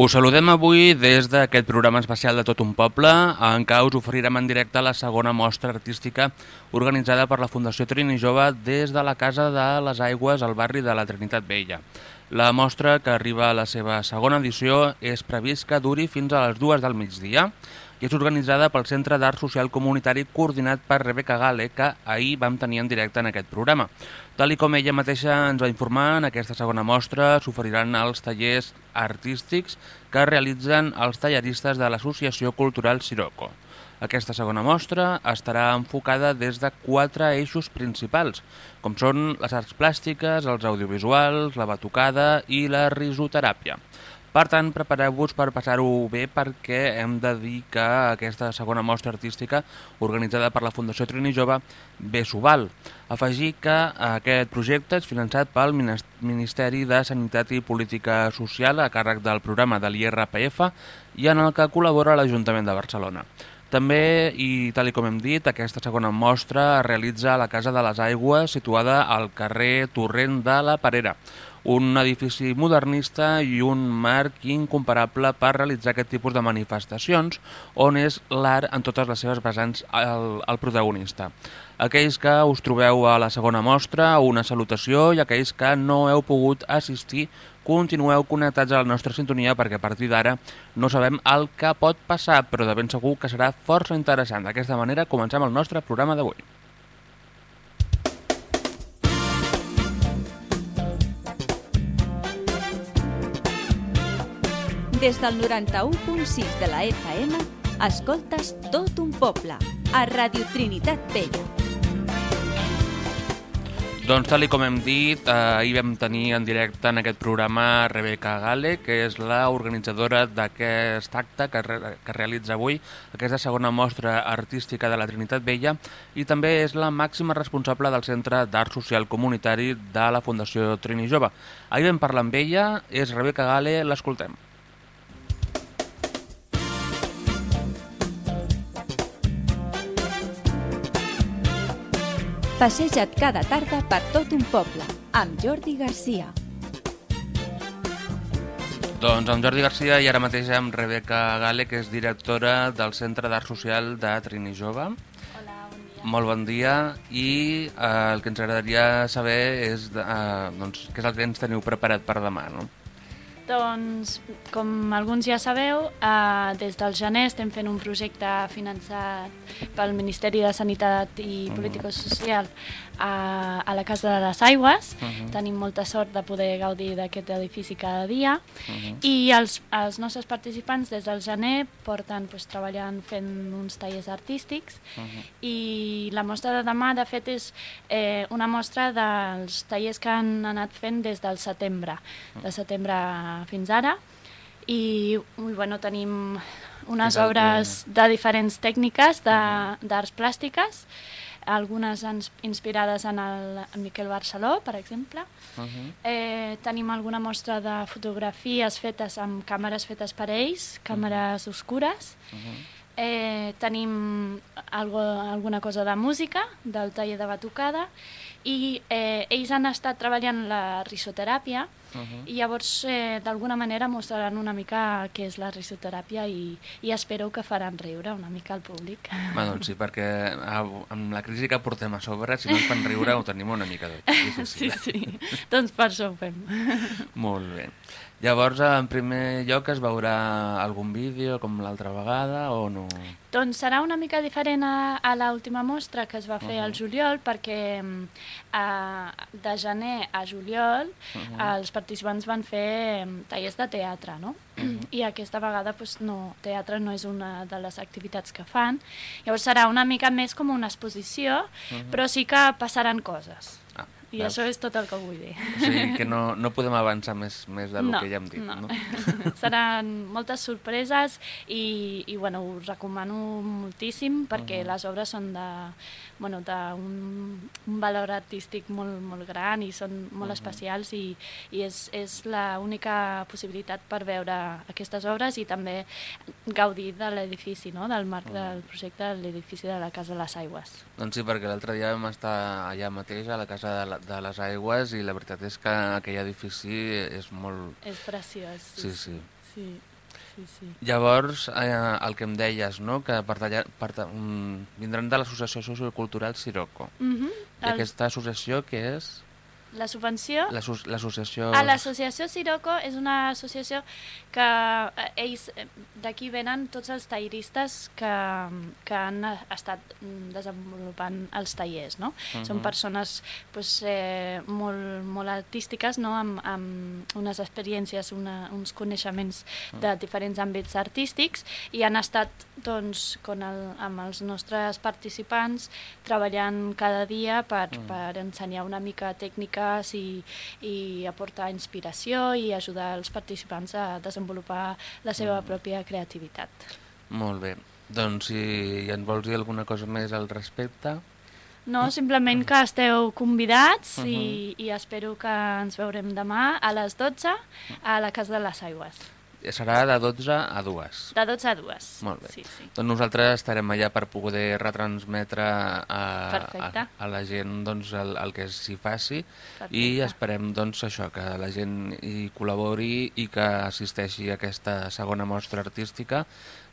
Us saludem avui des d'aquest programa especial de Tot un Poble, en què us oferirem en directe la segona mostra artística organitzada per la Fundació Trini Jove des de la Casa de les Aigües al barri de la Trinitat Vella. La mostra, que arriba a la seva segona edició, és previst que duri fins a les dues del migdia i és organitzada pel Centre d'Art Social Comunitari coordinat per Rebeca Gale, que ahir vam tenir en directe en aquest programa. Tal com ella mateixa ens va informar, en aquesta segona mostra s'oferiran els tallers artístics que realitzen els talleristes de l'Associació Cultural Siroco. Aquesta segona mostra estarà enfocada des de quatre eixos principals, com són les arts plàstiques, els audiovisuals, la batucada i la risoteràpia. Per tant, prepareu-vos per passar-ho bé perquè hem de dir que aquesta segona mostra artística organitzada per la Fundació Trini Jove s'ho val. Afegir que aquest projecte és finançat pel Ministeri de Sanitat i Política Social a càrrec del programa de l'IRPF i en el que col·labora l'Ajuntament de Barcelona. També, i tal com hem dit, aquesta segona mostra es realitza a la Casa de les Aigües, situada al carrer Torrent de la Parera, un edifici modernista i un marc incomparable per realitzar aquest tipus de manifestacions, on és l'art en totes les seves vessants el, el protagonista. Aquells que us trobeu a la segona mostra, una salutació, i aquells que no heu pogut assistir, continueu connectats a la nostra sintonia perquè a partir d'ara no sabem el que pot passar, però de ben segur que serà força interessant. D'aquesta manera comencem el nostre programa d'avui. Des del 91.6 de la FM, escoltes tot un poble, a Radio Trinitat Vella. Doncs tal com hem dit, eh, ahir vam tenir en directe en aquest programa Rebeca Gale, que és la organitzadora d'aquest acte que, re, que realitza avui, aquesta segona mostra artística de la Trinitat Vella, i també és la màxima responsable del Centre d'Art Social Comunitari de la Fundació Trini Jove. Ahir vam parlar amb ella, és Rebeca Gale, l'escoltem. Passeja't cada tarda per tot un poble, amb Jordi Garcia. Doncs amb Jordi Garcia i ara mateix amb Rebeca Gale, que és directora del Centre d'Art Social de Trini Jove. Hola, bon dia. Molt bon dia i eh, el que ens agradaria saber és eh, doncs, què és el que ens teniu preparat per demà, no? Doncs, com alguns ja sabeu, eh, des del gener estem fent un projecte finançat pel Ministeri de Sanitat i Política Social a, a la Casa de les Aigües. Uh -huh. Tenim molta sort de poder gaudir d'aquest edifici cada dia. Uh -huh. I els, els nostres participants des del gener porten pues, treballant fent uns tallers artístics Uh -huh. i la mostra de demà, de fet, és eh, una mostra dels tallers que han anat fent des del setembre, de setembre fins ara, i, i bueno, tenim unes obres de diferents tècniques d'arts plàstiques, algunes ens- inspirades en el en Miquel Barceló, per exemple. Uh -huh. Eh, tenim alguna mostra de fotografies fetes amb càmeres fetes per ells, càmeres oscures. Uh -huh. Eh, tenim algo, alguna cosa de música, del taller de batucada, i eh, ells han estat treballant la risoteràpia, Uh -huh. i llavors eh, d'alguna manera mostraran una mica què és la risoteràpia i, i espero que faran riure una mica al públic. Va, doncs sí, perquè ah, amb la crisi que portem a sobre, si no ens fan riure, ho tenim una mica de difícil. Sí, sí, doncs per això ho fem. Molt bé. Llavors, en primer lloc, es veurà algun vídeo com l'altra vegada o no? Doncs serà una mica diferent a, a l'última mostra que es va fer al juliol perquè mm, a, de gener a juliol els participants van fer mm, tallers de teatre, no? I aquesta vegada pues, no, teatre no és una de les activitats que fan. Llavors serà una mica més com una exposició, però sí que passaran coses. I veus? això és tot el que vull dir. O sigui que no, no podem avançar més, més del No, que ja hem dit, no? no. Seran moltes sorpreses i, i bueno, us recomano moltíssim perquè les obres són de bueno, d'un un valor artístic molt, molt gran i són molt especials i, i és, és l'única possibilitat per veure aquestes obres i també gaudir de l'edifici, no? del marc del projecte de l'edifici de la Casa de les Aigües. Doncs sí, perquè l'altre dia vam estar allà mateix, a la Casa de, la, de les Aigües, i la veritat és que aquell edifici és molt... És preciós. Sí, sí. sí. sí, sí. Llavors, eh, el que em deies, no? que per tallar, per, ta- mm, vindran de l'Associació Sociocultural Siroco. Mm -hmm. I aquesta associació que és? La subvenció... L'asso- L'associació... A l'associació Siroco és una associació que eh, ells eh, d'aquí venen tots els talleristes que, que han estat mm, desenvolupant els tallers, no? Uh -huh. Són persones pues, eh, molt, molt artístiques, no? amb, amb unes experiències, una, uns coneixements de diferents àmbits artístics i han estat doncs, con el, amb els nostres participants treballant cada dia per, Mm. per ensenyar una mica tècniques i, i aportar inspiració i ajudar els participants a desenvolupar la seva Mm. pròpia creativitat. Molt bé. Doncs si ens vols dir alguna cosa més al respecte... No, simplement que esteu convidats Mhm. i, i espero que ens veurem demà a les 12 a la Casa de les Aigües. Serà de 12 a 2. De 12 a 2. Molt bé. Sí, sí. Doncs nosaltres estarem allà per poder retransmetre a, a, Perfecte. a la gent doncs, el, el que s'hi faci i Perfecte. esperem doncs, això que la gent hi col·labori i que assisteixi a aquesta segona mostra artística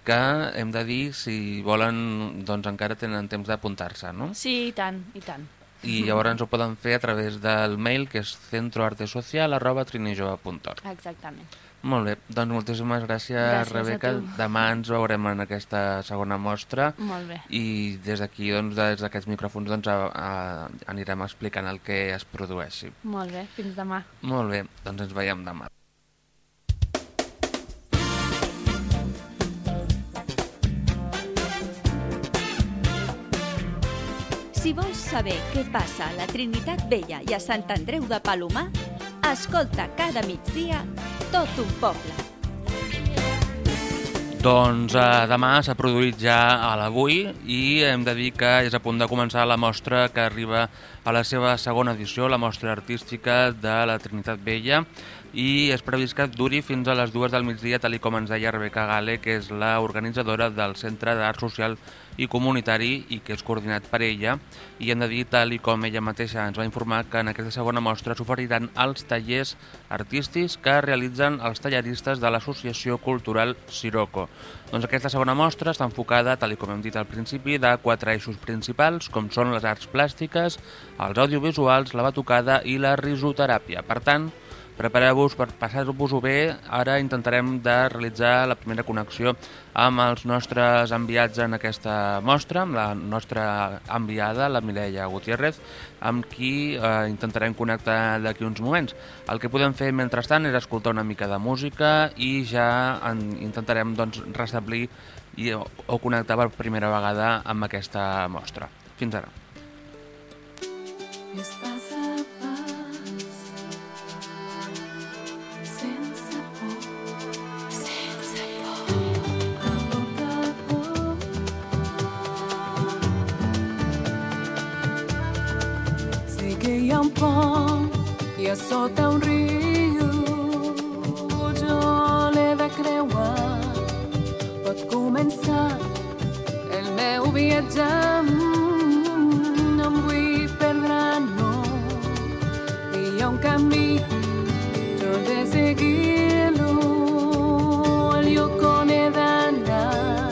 que hem de dir, si volen, doncs encara tenen temps d'apuntar-se, no? Sí, i tant, i tant. I llavors ho poden fer a través del mail que és centroartesocial.trinijove.org Exactament. Molt bé, doncs moltíssimes gràcies, Gràcies Rebeca. Demà ens veurem en aquesta segona mostra Molt bé. i des d'aquí, doncs, des d'aquests micròfons, doncs, a, a, anirem explicant el que es produeixi. Molt bé, fins demà. Molt bé, doncs ens veiem demà. Si vols saber què passa a la Trinitat Vella i a Sant Andreu de Palomar, escolta cada migdia tot un poble. Doncs eh, demà s'ha produït ja a l'avui i hem de dir que és a punt de començar la mostra que arriba a la seva segona edició, la mostra artística de la Trinitat Vella i és previst que duri fins a les dues del migdia, tal com ens deia Rebeca Gale, que és la organitzadora del Centre d'Art Social i Comunitari i que és coordinat per ella. I hem de dir, tal i com ella mateixa ens va informar, que en aquesta segona mostra s'oferiran els tallers artístics que realitzen els tallaristes de l'Associació Cultural Siroco. Doncs aquesta segona mostra està enfocada, tal i com hem dit al principi, de quatre eixos principals, com són les arts plàstiques, els audiovisuals, la batucada i la risoteràpia. Per tant, Prepareu-vos per passar-vos-ho bé. Ara intentarem de realitzar la primera connexió amb els nostres enviats en aquesta mostra, amb la nostra enviada, la Mireia Gutiérrez, amb qui eh, intentarem connectar d'aquí uns moments. El que podem fer mentrestant és escoltar una mica de música i ja en, intentarem doncs, restablir i, o, o connectar per primera vegada amb aquesta mostra. Fins ara. És Ha un pont i a sota un riu jo l'he de creuar. Pot començar el meu viatge no em vull perdre, no. Hi ha un camí, jo he de seguir-lo, el lloc on he d'anar.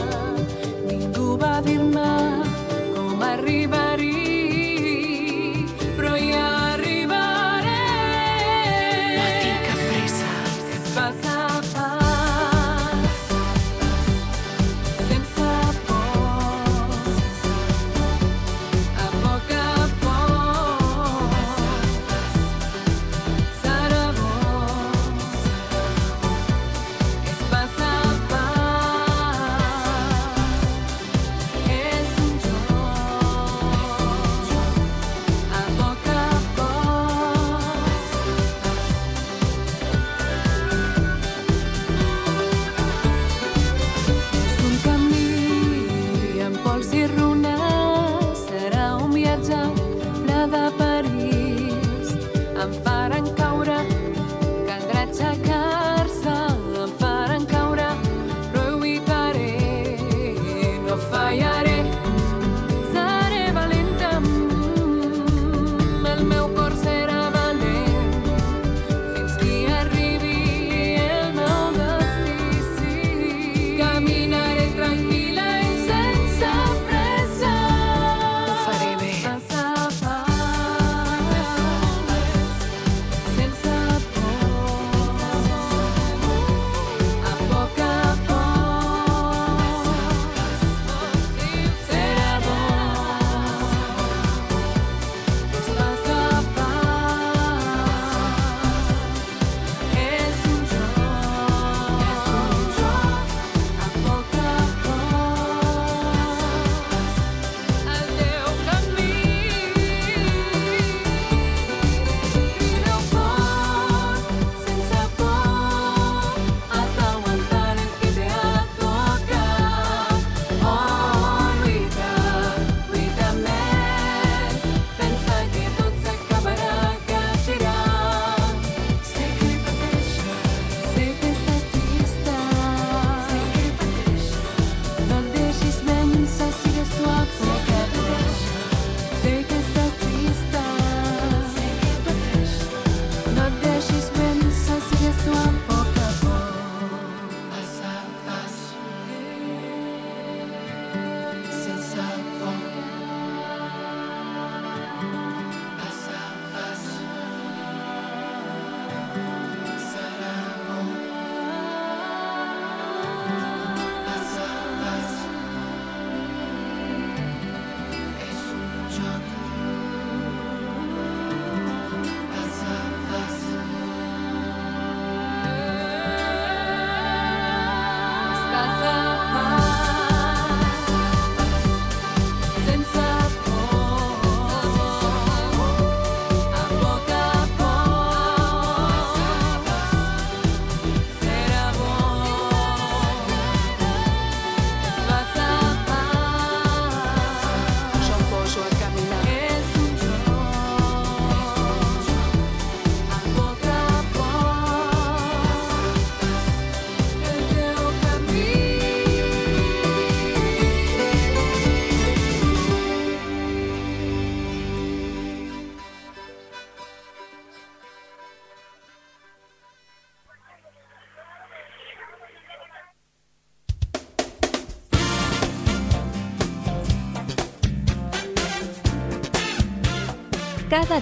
Ningú va dir-me com arribar-hi,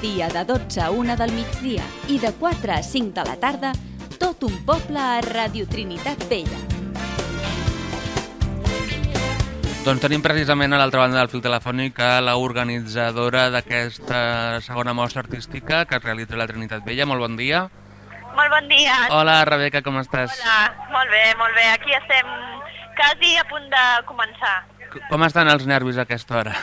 dia de 12 a 1 del migdia i de 4 a 5 de la tarda, tot un poble a Radio Trinitat Vella. Doncs tenim precisament a l'altra banda del fil telefònic a la organitzadora d'aquesta segona mostra artística que es realitza a la Trinitat Vella. Molt bon dia. Molt bon dia. Hola, Rebeca, com estàs? Hola. Molt bé, molt bé. Aquí estem quasi a punt de començar. Com estan els nervis a aquesta hora?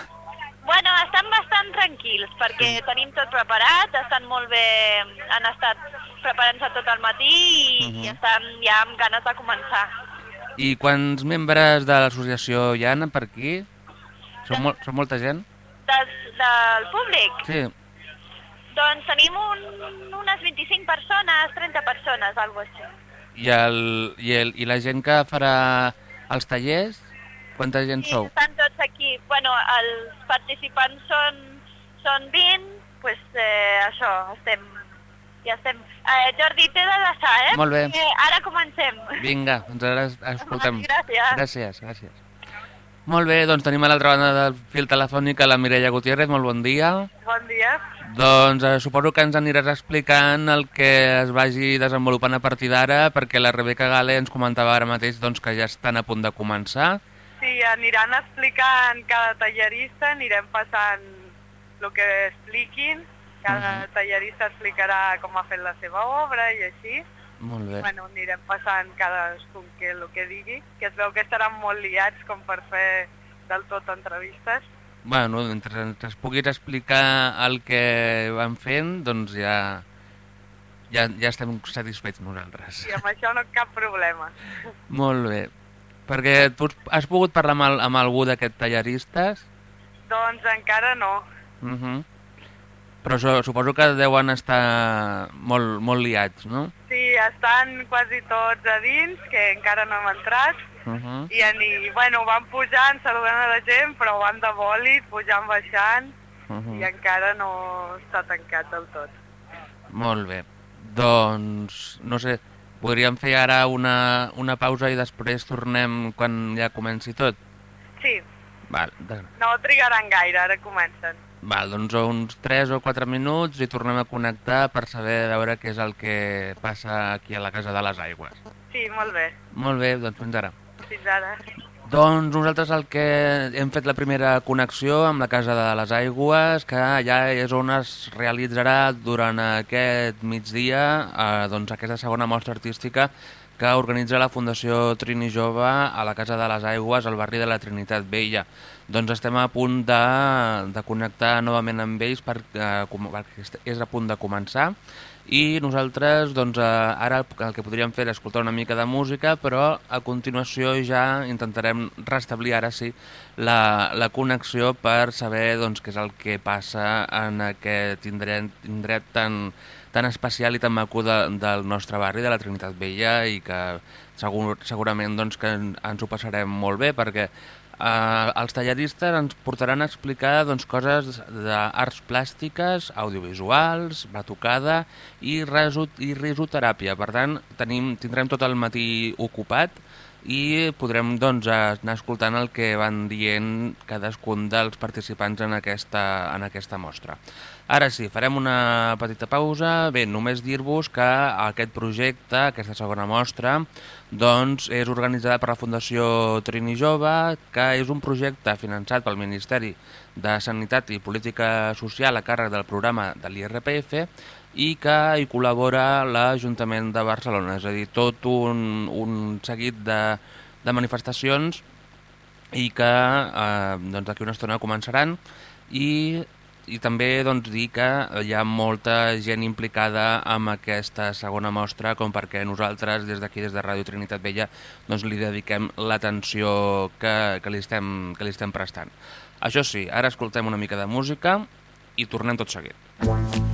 Bueno, estan bastant tranquils perquè tenim tot preparat, estan molt bé, han estat preparant-se tot el matí i, Mhm. i estan ja amb ganes de començar. I quants membres de l'associació hi ha per aquí? Són, mol són molta gent? Des, del públic, Sí. doncs tenim un, unes 25 persones, 30 persones, algo així. I, el, i, el, I la gent que farà els tallers? Quanta gent Sí, sou? estan tots aquí. Bueno, els participants són, són 20, doncs pues, eh, això, estem, ja estem... Eh, Jordi, t'he de deixar, eh? Molt bé. Eh, ara comencem. Vinga, doncs ara es- escoltem. Gràcies. Gràcies, gràcies. Molt bé, doncs tenim a l'altra banda del fil telefònic a la Mireia Gutiérrez. Molt bon dia. Bon dia. Doncs eh, suposo que ens aniràs explicant el que es vagi desenvolupant a partir d'ara, perquè la Rebeca Gale ens comentava ara mateix doncs, que ja estan a punt de començar. Sí, aniran explicant cada tallerista, anirem passant el que expliquin, cada tallerista explicarà com ha fet la seva obra i així. Molt bé. Bueno, anirem passant cadascun que el que digui, que es veu que estaran molt liats com per fer del tot entrevistes. Bueno, mentre ens puguis explicar el que van fent, doncs ja, ja, ja estem satisfets nosaltres. I amb això no cap problema. Molt bé. Perquè tu has pogut parlar amb, el, amb algú d'aquests tallaristes? Doncs encara no. Uh -huh. Però so, suposo que deuen estar molt, molt liats, no? Sí, estan quasi tots a dins, que encara no hem entrat, Uh -huh. i, ani, bueno, van pujant, saludant a la gent, però van de bòlit, pujant, baixant, Uh -huh. i encara no està tancat del tot. Molt bé. Doncs, no sé, Podríem fer ara una, una pausa i després tornem quan ja comenci tot? Sí, Val, de... no trigaran gaire, ara comencen. Val doncs uns 3 o 4 minuts i tornem a connectar per saber veure què és el que passa aquí a la Casa de les Aigües. Sí, molt bé. Molt bé, doncs fins ara. Fins ara. Doncs nosaltres el que hem fet la primera connexió amb la Casa de les Aigües, que ja és on es realitzarà durant aquest migdia eh, doncs aquesta segona mostra artística que organitza la Fundació Trini Jove a la Casa de les Aigües, al barri de la Trinitat Vella. Doncs estem a punt de, de connectar novament amb ells per, eh, perquè és a punt de començar i nosaltres doncs, eh, ara el que podríem fer és escoltar una mica de música, però a continuació ja intentarem restablir ara sí la, la connexió per saber doncs, què és el que passa en aquest indret, indret tan, tan especial i tan maco de, del nostre barri, de la Trinitat Vella, i que segur, segurament doncs, que en- ens ho passarem molt bé, perquè eh, els tallaristes ens portaran a explicar doncs, coses d'arts plàstiques, audiovisuals, batucada i, resot, i risoteràpia. Per tant, tenim, tindrem tot el matí ocupat i podrem doncs, anar escoltant el que van dient cadascun dels participants en aquesta, en aquesta mostra. Ara sí, farem una petita pausa. Bé, només dir-vos que aquest projecte, aquesta segona mostra, doncs és organitzada per la Fundació Trini Jove, que és un projecte finançat pel Ministeri de Sanitat i Política Social a càrrec del programa de l'IRPF i que hi col·labora l'Ajuntament de Barcelona, és a dir, tot un, un seguit de, de manifestacions i que eh, doncs d'aquí una estona començaran i, i també doncs, dir que hi ha molta gent implicada amb aquesta segona mostra com perquè nosaltres des d'aquí, des de Ràdio Trinitat Vella, doncs, li dediquem l'atenció que, que, li estem, que li estem prestant. Això sí, ara escoltem una mica de música i tornem tot seguit. Vaig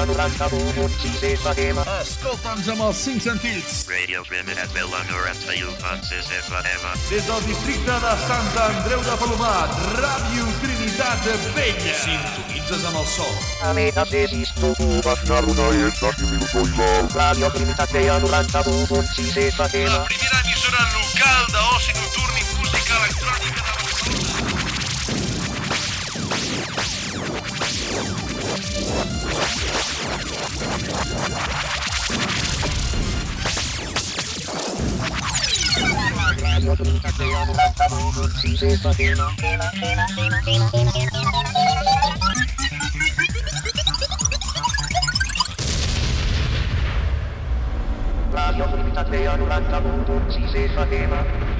Vella 91.6 FM. Escolta'ns amb els cinc sentits. Radio Trinitat Vella 91.6 FM. Des del districte de Sant Andreu de Palomat, Ràdio Trinitat Vella. Sintonitzes amb el sol. Ametasis, Tucubas, Naruna, Estas, Minusoival. Radio Trinitat Vella 91.6 FM. La primera emissora local d'oci nocturn i música electrònica de 91.6 FM. Radio Trinitat Vella 91.6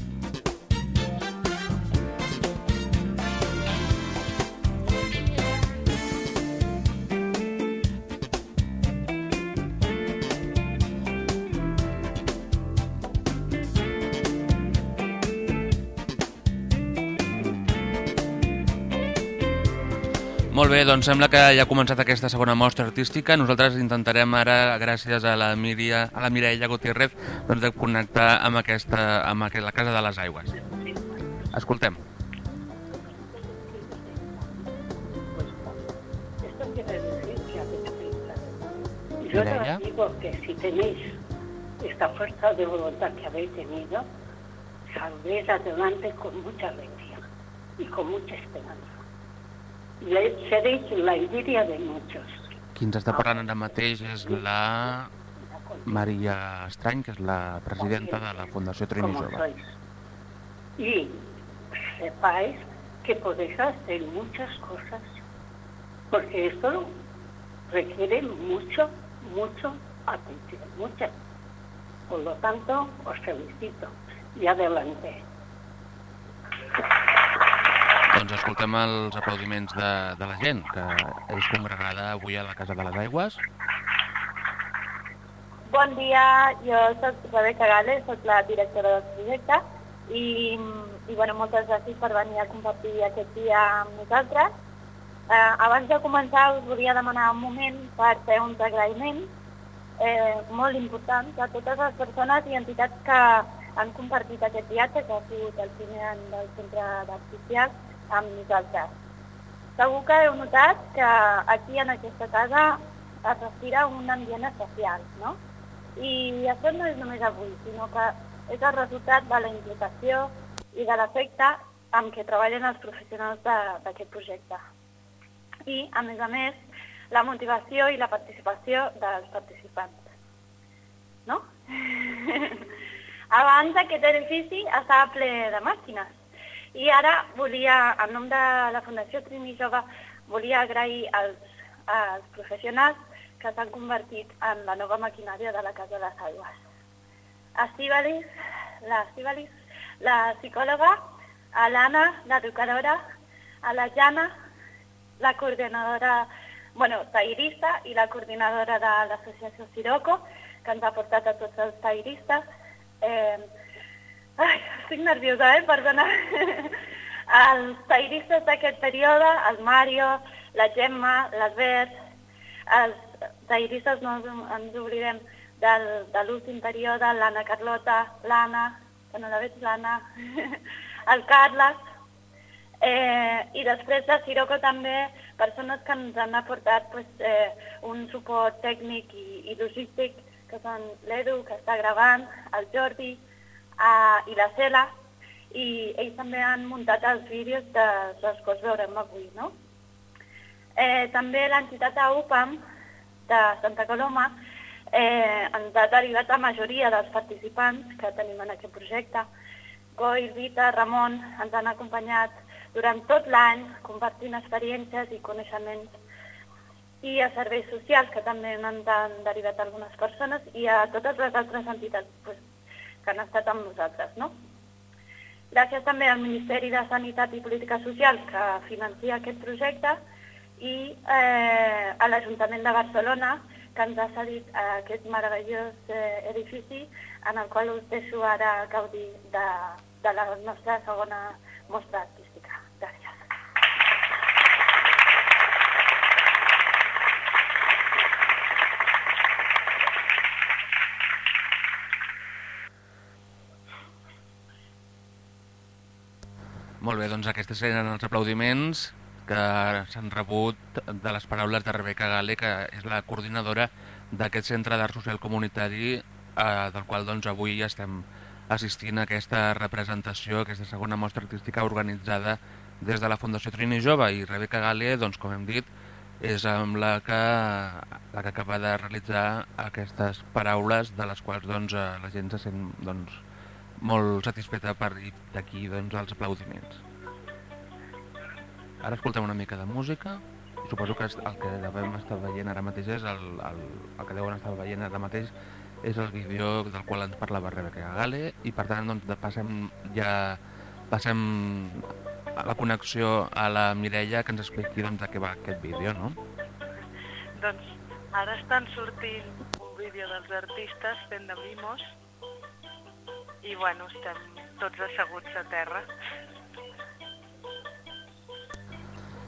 Bé, doncs sembla que ja ha començat aquesta segona mostra artística. Nosaltres intentarem ara, gràcies a la, Míria, a la Mireia Gutiérrez, doncs, de connectar amb, aquesta, amb aquest, la Casa de les Aigües. Escoltem. Yo Mireia. os digo que si tenéis esta fuerza de voluntad que habéis tenido, saldréis adelante con mucha alegría y con mucha esperanza. Le- seréis la envidia de muchos. Qui ens està parlant ara mateix és la Maria Estrany, que és la presidenta de la Fundació Trini Jove. Y sepáis que podéis hacer muchas cosas, porque esto requiere mucho, mucho atención, mucha. Por lo tanto, os felicito y adelante. Doncs escoltem els aplaudiments de, de la gent que és congregada avui a la Casa de les Aigües. Bon dia, jo soc Rebeca Gales, soc la directora del projecte i, i bueno, moltes gràcies per venir a compartir aquest dia amb nosaltres. Eh, abans de començar us volia demanar un moment per fer uns agraïments eh, molt importants a totes les persones i entitats que han compartit aquest viatge, que ha sigut el primer any del Centre d'Art Social amb nosaltres. Segur que heu notat que aquí en aquesta casa es respira un ambient especial, no? I això no és només avui, sinó que és el resultat de la implicació i de l'efecte amb què treballen els professionals d'aquest projecte. I, a més a més, la motivació i la participació dels participants. No? Abans aquest edifici estava ple de màquines i ara volia, en nom de la Fundació Trini Jove, volia agrair als, als professionals que s'han convertit en la nova maquinària de la Casa de les Aigües. Estíbalis, la Estíbalis, la psicòloga, a l'Anna, l'educadora, a la Jana, la coordinadora, bueno, tairista i la coordinadora de l'associació Siroco, que ens ha portat a tots els tairistes. Eh, ai, estic nerviosa, eh? Perdona. els tairistes d'aquest període, el Mario, la Gemma, l'Albert, els tairistes no ens, oblidem del, de l'últim període, l'Anna Carlota, l'Anna, que no la veig, l'Anna, el Carles, eh, i després de Siroco també persones que ens han aportat pues, eh, un suport tècnic i, i logístic, que són l'Edu, que està gravant, el Jordi eh, i la Cela, i ells també han muntat els vídeos de, dels quals veurem avui, no? Eh, també l'entitat AUPAM de Santa Coloma eh, ens ha derivat la majoria dels participants que tenim en aquest projecte. Goi, Rita, Ramon ens han acompanyat durant tot l'any compartint experiències i coneixements i a serveis socials, que també ens han derivat algunes persones, i a totes les altres entitats pues, que han estat amb nosaltres. No? Gràcies també al Ministeri de Sanitat i Polítiques Socials que financia aquest projecte i eh, a l'Ajuntament de Barcelona que ens ha cedit eh, aquest meravellós eh, edifici en el qual us deixo ara gaudir de, de la nostra segona mostra artística. Gràcies. Molt bé, doncs aquests eren els aplaudiments que s'han rebut de les paraules de Rebeca Gale, que és la coordinadora d'aquest centre d'art social comunitari eh, del qual doncs, avui estem assistint a aquesta representació, aquesta segona mostra artística organitzada des de la Fundació Trini Jove. I Rebeca Gale, doncs, com hem dit, és amb la que, la que acaba de realitzar aquestes paraules de les quals doncs, eh, la gent se sent doncs, molt satisfeta per d'aquí doncs, els aplaudiments. Ara escoltem una mica de música i suposo que el que devem estar veient ara mateix és el, el, el que deuen estar veient ara mateix és el vídeo del qual ens parlava Rebeca Gale i per tant doncs, passem ja passem a la connexió a la Mireia que ens expliqui doncs, de què va aquest vídeo, no? Doncs ara estan sortint un vídeo dels artistes fent de mimos i bueno, estem tots asseguts a terra.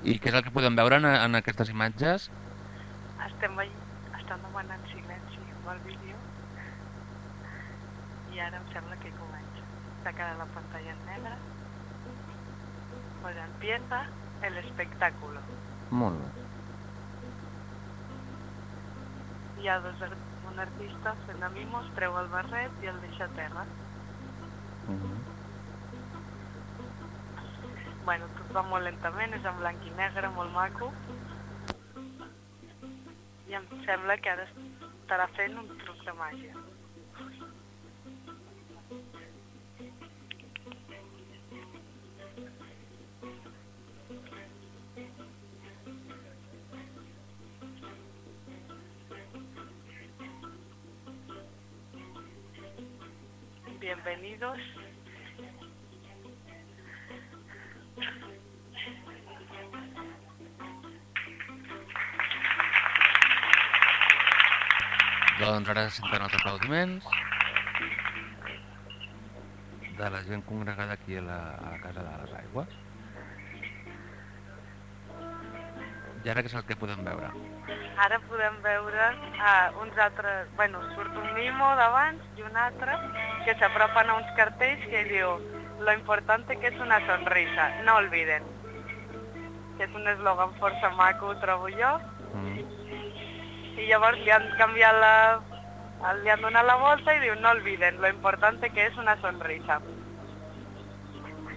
I què és el que podem veure en, en aquestes imatges? Estem veient, estan demanant silenci amb el vídeo i ara em sembla que comença. S'ha quedat la pantalla en negre. Pues empieza el espectáculo. Molt bé. Hi ha dos, un artista fent de mimos, treu el barret i el deixa a terra. Uh. Bueno, tot va molt lentament, és en blanc i negre, molt maco. I em sembla que ara estarà fent un truc de màgia. Bienvenidos Doncs ara senten els aplaudiments de la gent congregada aquí a la, a la Casa de les Aigües. I ara què és el que podem veure? Ara podem veure uh, uns altres... Bueno, surt un mimo d'abans i un altre que s'apropen a uns cartells que diu Lo importante que és una sonrisa, no olviden. Que és un eslògan força maco, trobo jo. I llavors li han canviat la... li han donat la volta i diu no olviden, lo importante que és una sonrisa.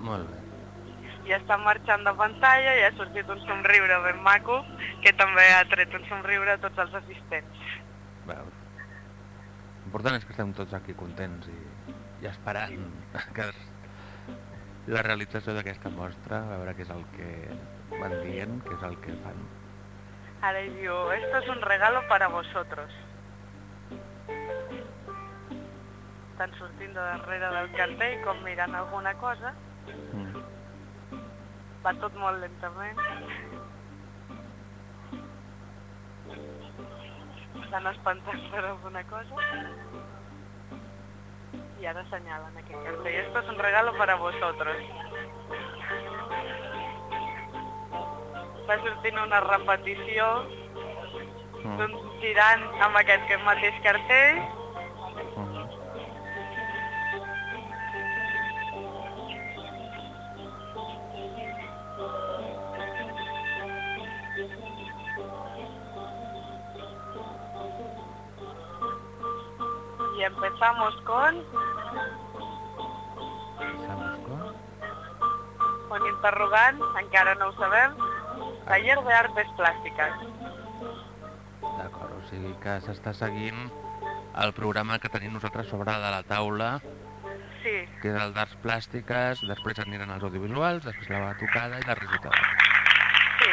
Molt bé. I estan marxant de pantalla i ha sortit un somriure ben maco que també ha tret un somriure a tots els assistents. Veus? L'important és que estem tots aquí contents i, i esperant que es- la realització d'aquesta mostra, a veure què és el que van dient, què és el que fan. Ell diu, esto es un regalo para vosotros. Estan sortint de darrere del cartell com mirant alguna cosa. Mm. Va tot molt lentament. Estan espantats per alguna cosa. I ara assenyalen aquest cartell. Esto es un regalo para vosotros. Va sortint una repetició d'un tirant amb aquest que mateix cartell. Y empezamos con Empezamos con... un interrogant, encara no ho sabem. Taller de artes plàstiques. D'acord, o sigui que s'està seguint el programa que tenim nosaltres sobre de la taula, Sí, que és el d'arts plàstiques, després aniran els audiovisuals, després la batucada i la recitada. sí.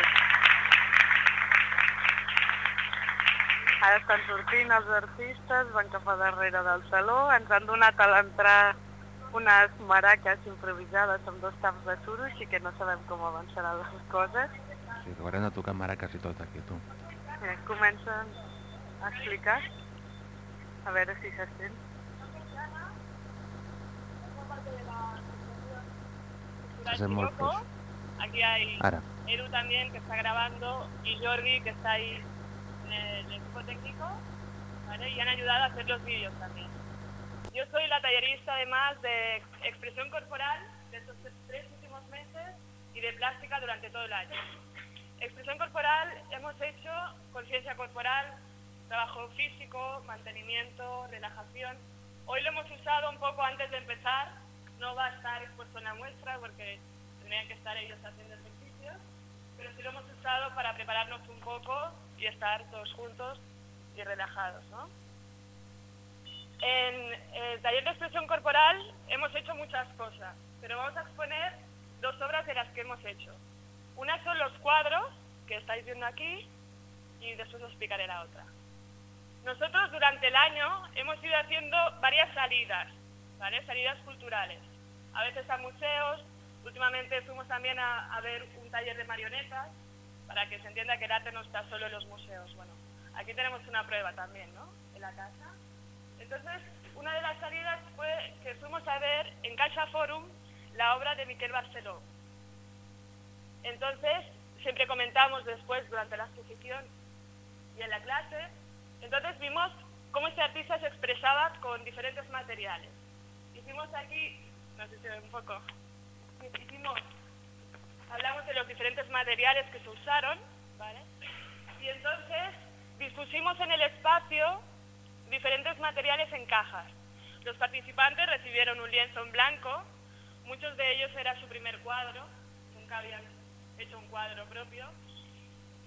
Ara estan sortint els artistes, van cap a darrere del saló, ens han donat a l'entrar unes maraques improvisades amb dos taps de suro, així que no sabem com avançaran les coses. O sigui que haurem de tocar maraques i tot aquí, tu. Mira, comencen a explicar, a veure si se sent. Se sent molt fluix. Aquí hay Ara. Edu también que está grabando y Jordi que está ahí en el equipo técnico ¿vale? y han ayudado a hacer los vídeos también. Yo soy la tallerista además de expresión corporal de estos tres últimos meses y de plástica durante todo el año. Expresión corporal hemos hecho conciencia corporal, trabajo físico, mantenimiento, relajación. Hoy lo hemos usado un poco antes de empezar, no va a estar expuesto en la muestra porque tendrían que estar ellos haciendo ejercicios, pero sí lo hemos usado para prepararnos un poco y estar todos juntos y relajados. ¿no? En el taller de expresión corporal hemos hecho muchas cosas, pero vamos a exponer dos obras de las que hemos hecho. Una son los cuadros que estáis viendo aquí y después os explicaré la otra. Nosotros durante el año hemos ido haciendo varias salidas, salidas culturales, a veces a museos, últimamente fuimos también a, a ver un taller de marionetas, para que se entienda que el arte no está solo en los museos. Bueno, aquí tenemos una prueba también, ¿no? En la casa. Entonces, una de las salidas fue que fuimos a ver en Caixa Forum la obra de Miquel Barceló. Entonces, siempre comentamos después durante la exposición y en la clase, entonces vimos cómo este artista se expresaba con diferentes materiales. Hicimos aquí, no sé si ve un poco, hicimos, hablamos de los diferentes materiales que se usaron, ¿vale? Y entonces dispusimos en el espacio diferentes materiales en cajas. Los participantes recibieron un lienzo en blanco, muchos de ellos era su primer cuadro, nunca habían hecho un cuadro propio,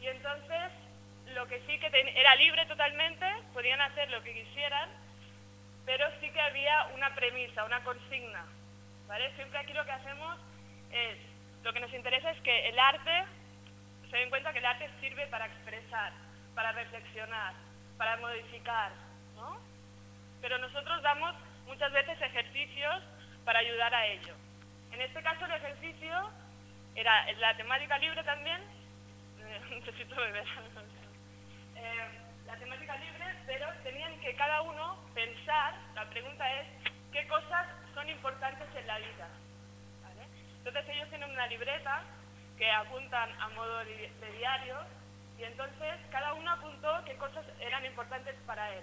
y entonces lo que sí que era libre totalmente, podían hacer lo que quisieran, pero sí que había una premisa, una consigna, ¿vale? Siempre aquí lo que hacemos es, lo que nos interesa es que el arte, se den cuenta que el arte sirve para expresar, para reflexionar, para modificar, ¿no? Pero nosotros damos muchas veces ejercicios para ayudar a ello. En este caso el ejercicio era la temática libre también, necesito beber. Eh, la temática libre, pero tenían que cada uno pensar, la pregunta es, ¿qué cosas son importantes en la vida? Entonces ellos tienen una libreta que apuntan a modo de, diario y entonces cada uno apuntó qué cosas eran importantes para él.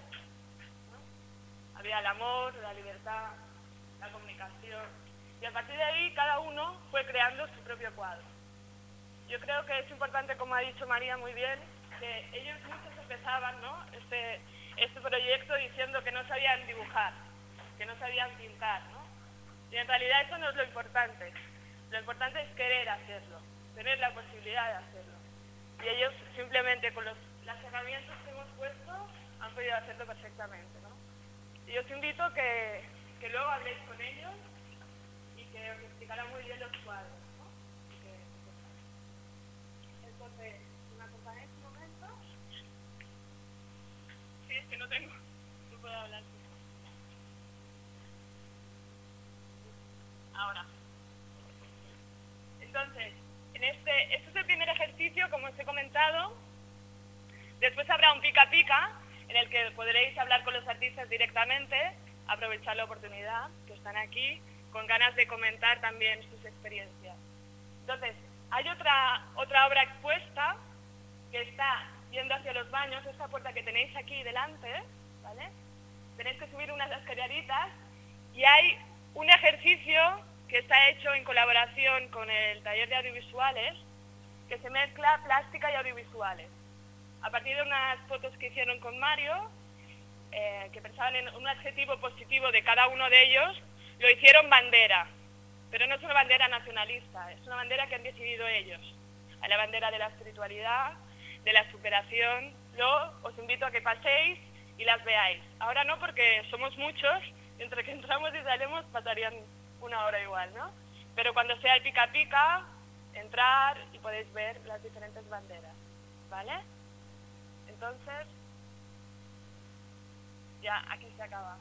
Había el amor, la libertad, la comunicación y a partir de ahí cada uno fue creando su propio cuadro. Yo creo que es importante, como ha dicho María muy bien, que ellos muchos empezaban ¿no? este, este proyecto diciendo que no sabían dibujar, que no sabían pintar. ¿no? Y en realidad eso no es lo importante. Lo importante es querer hacerlo, tener la posibilidad de hacerlo. Y ellos simplemente con los, las herramientas que hemos puesto han podido hacerlo perfectamente. ¿no? Y os invito que, que luego habléis con ellos explicarán muy bien los cuadros. ¿no? Y que- que- entonces, ¿me acompañáis un momento? Sí, es que no tengo, no puedo hablar. Ahora. Entonces, en este, este es el primer ejercicio, como os he comentado. Después habrá un pica pica, en el que podréis hablar con los artistas directamente, aprovechar la oportunidad que están aquí, con ganas de comentar también sus experiencias. Entonces, hay otra, otra obra expuesta que está yendo hacia los baños, esta puerta que tenéis aquí delante. Tenéis que subir unas escaleritas y hay un ejercicio que está hecho en colaboración con el taller de audiovisuales que se mezcla plástica y audiovisuales. A partir de unas fotos que hicieron con Mario, eh, que pensaban en un adjetivo positivo de cada uno de ellos, lo hicieron bandera. Pero no es una bandera nacionalista, es una bandera que han decidido ellos. a la bandera de la espiritualidad, de la superación. Luego os invito a que paséis y las veáis. Ahora no porque somos muchos, entre que entramos y salimos pasarían una hora igual, ¿no? Pero cuando sea el pica pica, entrar y podéis ver las diferentes banderas, ¿vale? Entonces, ya aquí se acaba.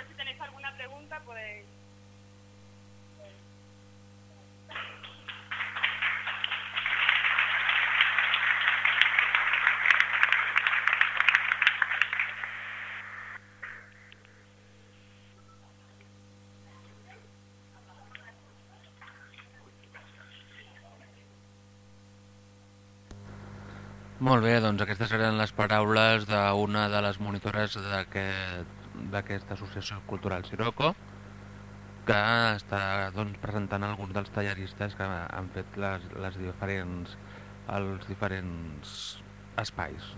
Después si tenéis alguna pregunta podéis... Molt bé, doncs aquestes eren les paraules d'una de les monitores d'aquest- d'aquesta associació cultural Siroco, que està doncs, presentant alguns dels talleristes que han fet les, les diferents, els diferents espais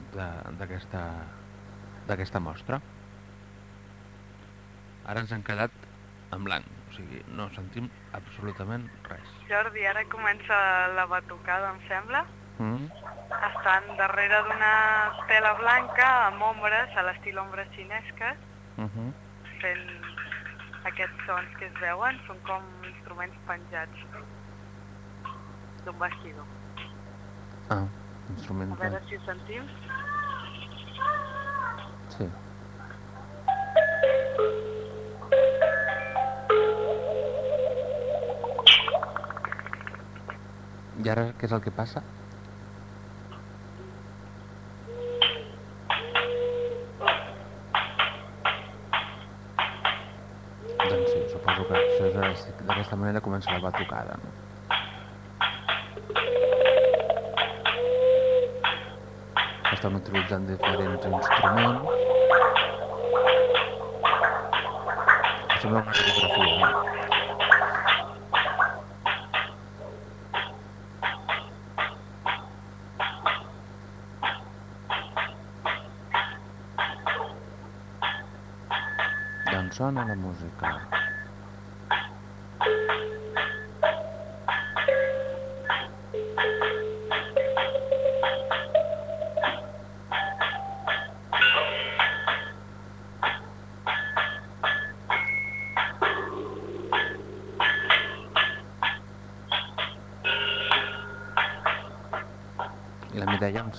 d'aquesta mostra. Ara ens han quedat en blanc, o sigui, no sentim absolutament res. Jordi, ara comença la batucada, em sembla. Mm? Estan darrere d'una tela blanca amb ombres, a l'estil ombres xinesques, Uh -huh. fent aquests sons que es veuen, són com instruments penjats d'un vestidor. Ah, A instrument. veure si ho sentim. Sí. I ara què és el que passa? D'aquesta manera comença la batucada, no? Estan utilitzant diferents instruments. Sembla una coreografia, eh? Doncs sona la música.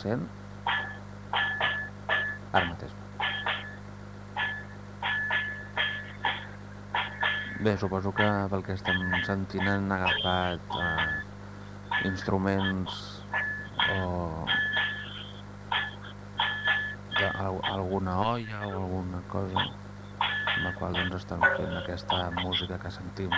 Sent? Ara mateix. Bé, suposo que pel que estem sentint han agafat eh, instruments o de, al, alguna olla o alguna cosa amb la qual doncs estan fent aquesta música que sentim.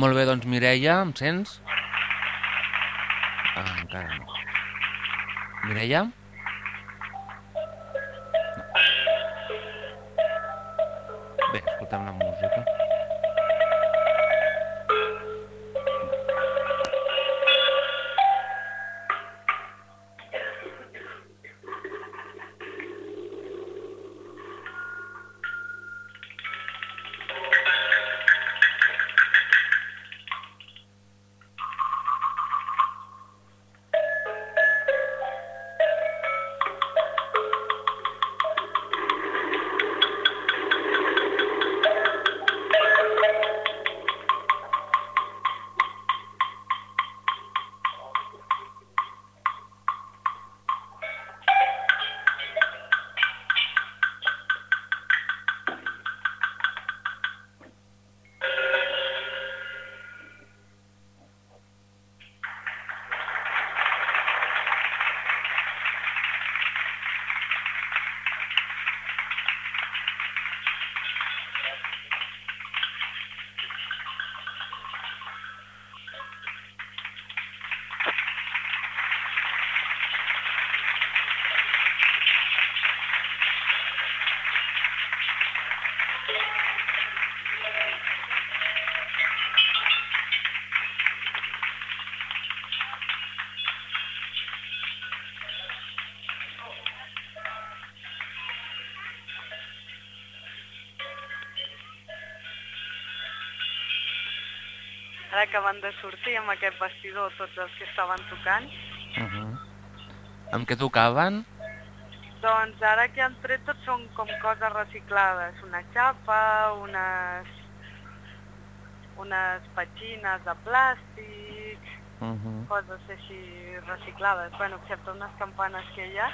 Molt bé, doncs Mireia, em sents? Ah, encara no. Mireia? No. Ara acaben de sortir amb aquest vestidor tots els que estaven tocant. Uh -huh. Amb què tocaven? Doncs ara que han tret tot són com coses reciclades. Una xapa, unes, unes petxines de plàstic, Uh -huh. coses així reciclades. Bueno, excepte unes campanes que hi ha.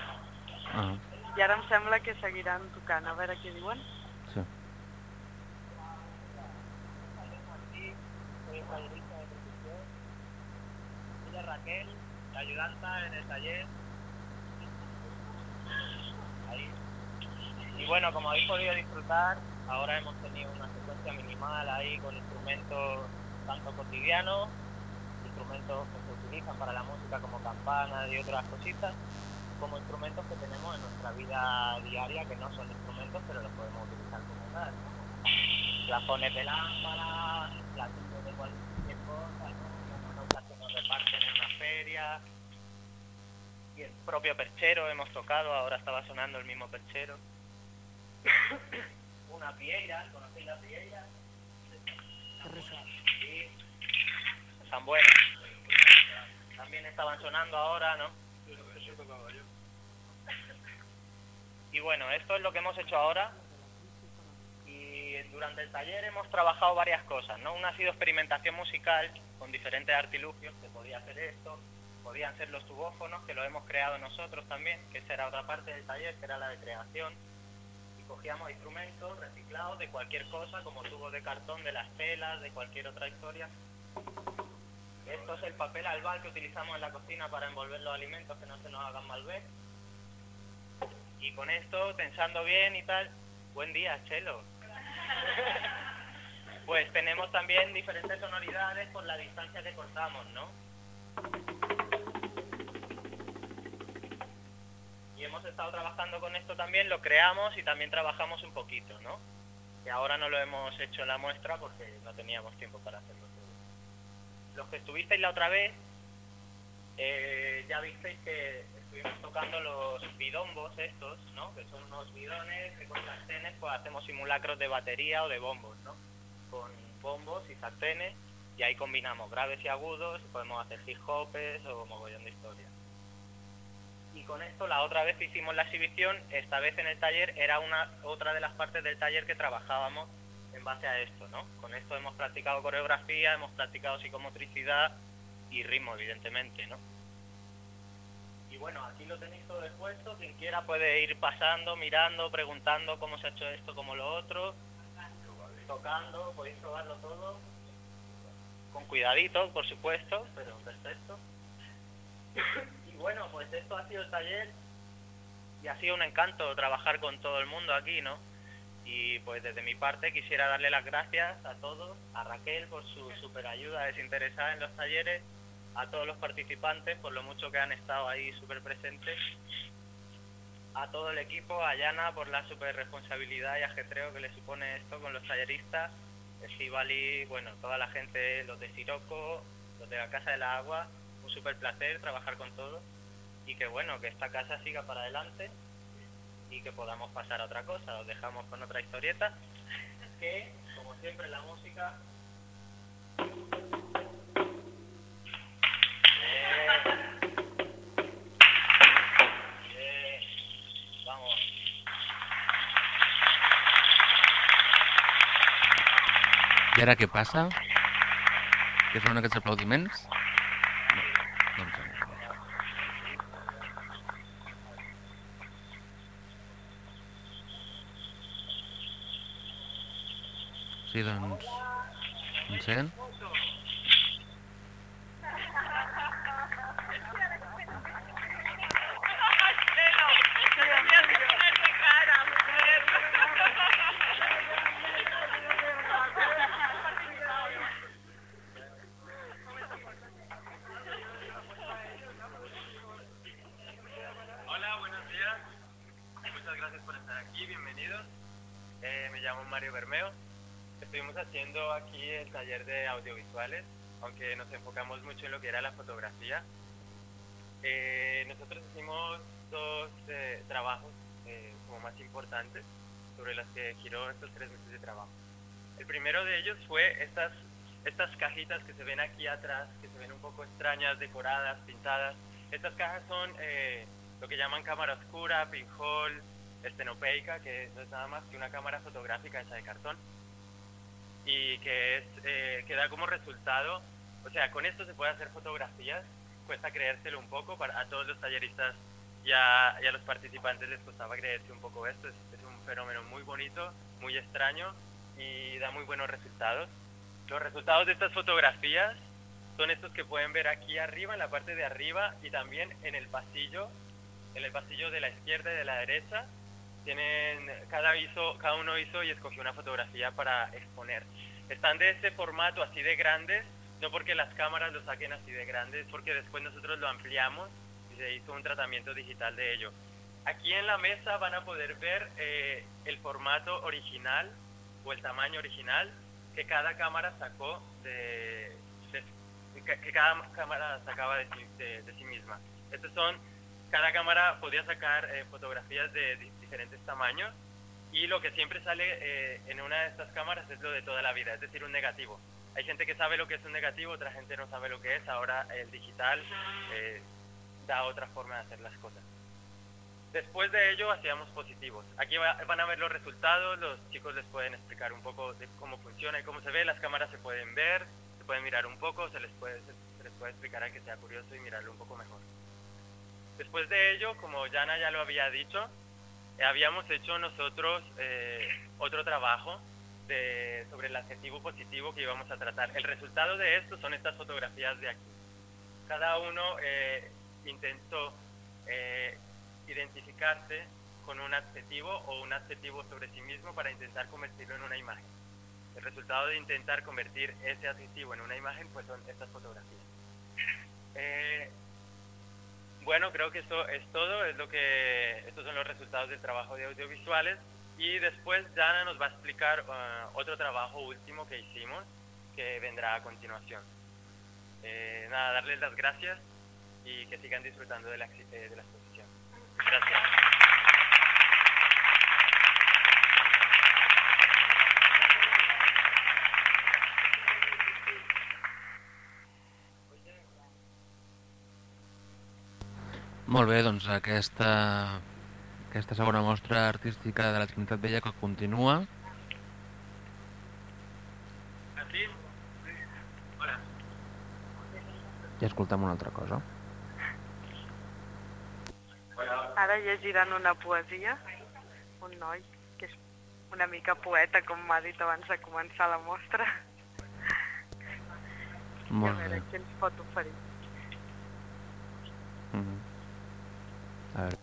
Ah, I ara em sembla que seguiran tocant. A veure què diuen. Bueno, como habéis podido disfrutar, ahora hemos tenido una secuencia minimal ahí con instrumentos tanto cotidianos, instrumentos que se utilizan para la música como campanas y otras cositas, como instrumentos que tenemos en nuestra vida diaria que no son instrumentos pero los podemos utilizar como tal. ¿no? Plafones de lámpara, platillos de cualquier cosa, ¿no? monautas que nos reparten en una feria. Y el propio perchero hemos tocado, ahora estaba sonando el mismo perchero. Una pieira, ¿conocéis la pieira? Sí. Están buenas. También estaban sonando ahora, ¿no? Y bueno, esto es lo que hemos hecho ahora. Y durante el taller hemos trabajado varias cosas, ¿no? Una ha sido experimentación musical con diferentes artilugios, que podía ser esto, podían ser los tubófonos, que lo hemos creado nosotros también, que esa era otra parte del taller, que era la de creación. Cogíamos instrumentos reciclados de cualquier cosa, como tubos de cartón, de las telas, de cualquier otra historia. Esto es el papel albal que utilizamos en la cocina para envolver los alimentos que no se nos hagan malver. Y con esto, pensando bien y tal, buen día, Chelo. Pues tenemos también diferentes sonoridades por la distancia que cortamos, ¿no? Y hemos estado trabajando con esto también, lo creamos y también trabajamos un poquito, ¿no? Que ahora no lo hemos hecho en la muestra porque no teníamos tiempo para hacerlo todo. Los que estuvisteis la otra vez, eh, ya visteis que estuvimos tocando los bidombos estos, ¿no? Que son unos bidones que con sartenes pues hacemos simulacros de batería o de bombos, ¿no? Con bombos y sartenes y ahí combinamos graves y agudos y podemos hacer hip hopes o mogollón de historias. Y con esto la otra vez hicimos la exhibición, esta vez en el taller era una otra de las partes del taller que trabajábamos en base a esto, ¿no? Con esto hemos practicado coreografía, hemos practicado psicomotricidad y ritmo, evidentemente, ¿no? Y bueno, aquí lo tenéis todo expuesto, quien quiera puede ir pasando, mirando, preguntando cómo se ha hecho esto, cómo lo otro, tocando, podéis probarlo todo, con cuidadito, por supuesto, pero perfecto. Bueno, pues esto ha sido el taller y ha sido un encanto trabajar con todo el mundo aquí, ¿no? Y pues desde mi parte quisiera darle las gracias a todos, a Raquel por su super ayuda desinteresada en los talleres, a todos los participantes por lo mucho que han estado ahí súper presentes, a todo el equipo, a Yana por la super responsabilidad y ajetreo que le supone esto con los talleristas, Estivali, bueno, toda la gente, los de Siroco, los de la Casa del Agua, un súper placer trabajar con todos y que bueno, que esta casa siga para adelante y que podamos pasar a otra cosa. Os dejamos con otra historieta que, como siempre, la música... Bien. Bien. Vamos. I ara què passa? Què són aquests aplaudiments? Doncs... Encén? Taller de audiovisuales, aunque nos enfocamos mucho en lo que era la fotografía. Eh, nosotros hicimos dos eh, trabajos eh, como más importantes sobre los que giró estos tres meses de trabajo. El primero de ellos fue estas, estas cajitas que se ven aquí atrás, que se ven un poco extrañas, decoradas, pintadas. Estas cajas son eh, lo que llaman cámara oscura, pinhole, estenopeica, que no es nada más que una cámara fotográfica hecha de cartón y que es eh, que da como resultado, o sea, con esto se puede hacer fotografías, cuesta creérselo un poco, para a todos los talleristas y a, los participantes les costaba creerse un poco esto, es, es un fenómeno muy bonito, muy extraño y da muy buenos resultados. Los resultados de estas fotografías son estos que pueden ver aquí arriba, en la parte de arriba y también en el pasillo, en el pasillo de la izquierda y de la derecha. Tienen, cada, hizo, cada uno hizo y escogió una fotografía para exponer. Están de ese formato así de grandes, no porque las cámaras lo saquen así de grandes, porque después nosotros lo ampliamos y se hizo un tratamiento digital de ello. Aquí en la mesa van a poder ver eh, el formato original o el tamaño original que cada cámara sacó de, de- que, cada cámara sacaba de de- de sí misma. Estos son, cada cámara podía sacar eh, fotografías de diferentes tamaños y lo que siempre sale eh, en una de estas cámaras es lo de toda la vida, es decir, un negativo. Hay gente que sabe lo que es un negativo, otra gente no sabe lo que es. Ahora el digital eh, da otra forma de hacer las cosas. Después de ello hacíamos positivos. Aquí va- van a ver los resultados, los chicos les pueden explicar un poco de cómo funciona y cómo se ve, las cámaras se pueden ver, se pueden mirar un poco, se les puede, se, les puede explicar a que sea curioso y mirarlo un poco mejor. Después de ello, como Yana ya lo había dicho, habíamos hecho nosotros eh, otro trabajo sobre el adjetivo positivo que íbamos a tratar. El resultado de esto son estas fotografías de aquí. Cada uno eh, intentó eh, identificarse con un adjetivo o un adjetivo sobre sí mismo para intentar convertirlo en una imagen. El resultado de intentar convertir ese adjetivo en una imagen pues son estas fotografías. Bueno, creo que esto es todo, es lo que estos son los resultados del trabajo de audiovisuales y después Jana nos va a explicar eh, otro trabajo último que hicimos que vendrá a continuación. Eh, nada, darles las gracias y que sigan disfrutando de la, eh, de la exposición. Gracias. Molt bé, doncs aquesta, aquesta segona mostra artística de la Trinitat Vella que continua. I escoltem una altra cosa. Ara llegiran una poesia, un noi que és una mica poeta, com m'ha dit abans de començar la mostra. Molt a veure bé. què ens pot oferir. A ver.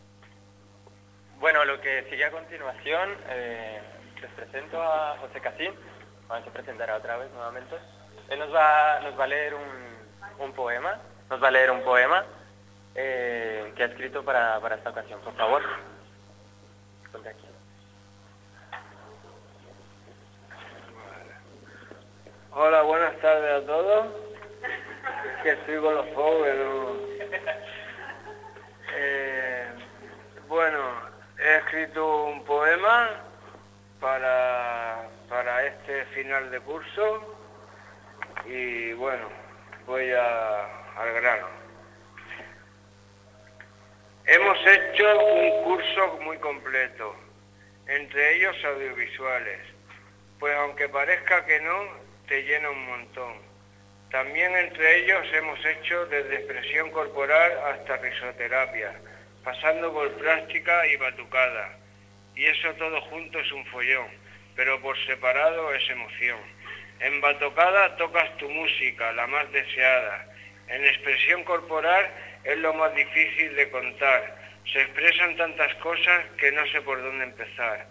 Bueno, lo que sigue a continuación eh, les presento a José Casín, ahora se presentará otra vez nuevamente. Él nos va, nos va a leer un, un poema, nos va a leer un poema eh, que ha escrito para, para esta ocasión. Por favor, ponte aquí. Hola, buenas tardes a todos. Es que estoy con los no... Eh, bueno, he escrito un poema para, para este final de curso y bueno, voy a, al grano. Hemos hecho un curso muy completo, entre ellos audiovisuales, pues aunque parezca que no, te llena un montón. También entre ellos hemos hecho desde expresión corporal hasta risoterapia, pasando por plástica y batucada. Y eso todo junto es un follón, pero por separado es emoción. En batucada tocas tu música, la más deseada. En expresión corporal es lo más difícil de contar. Se expresan tantas cosas que no sé por dónde empezar.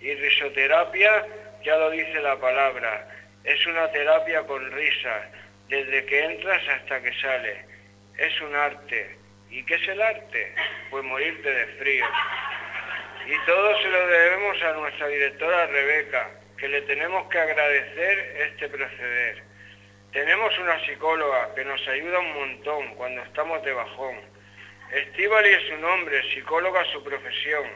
Y risoterapia, ya lo dice la palabra, es una terapia con risa, desde que entras hasta que sales. Es un arte. ¿Y qué es el arte? Pues morirte de frío. Y todo se lo debemos a nuestra directora Rebeca, que le tenemos que agradecer este proceder. Tenemos una psicóloga que nos ayuda un montón cuando estamos de bajón. Estivali es su nombre, psicóloga su profesión.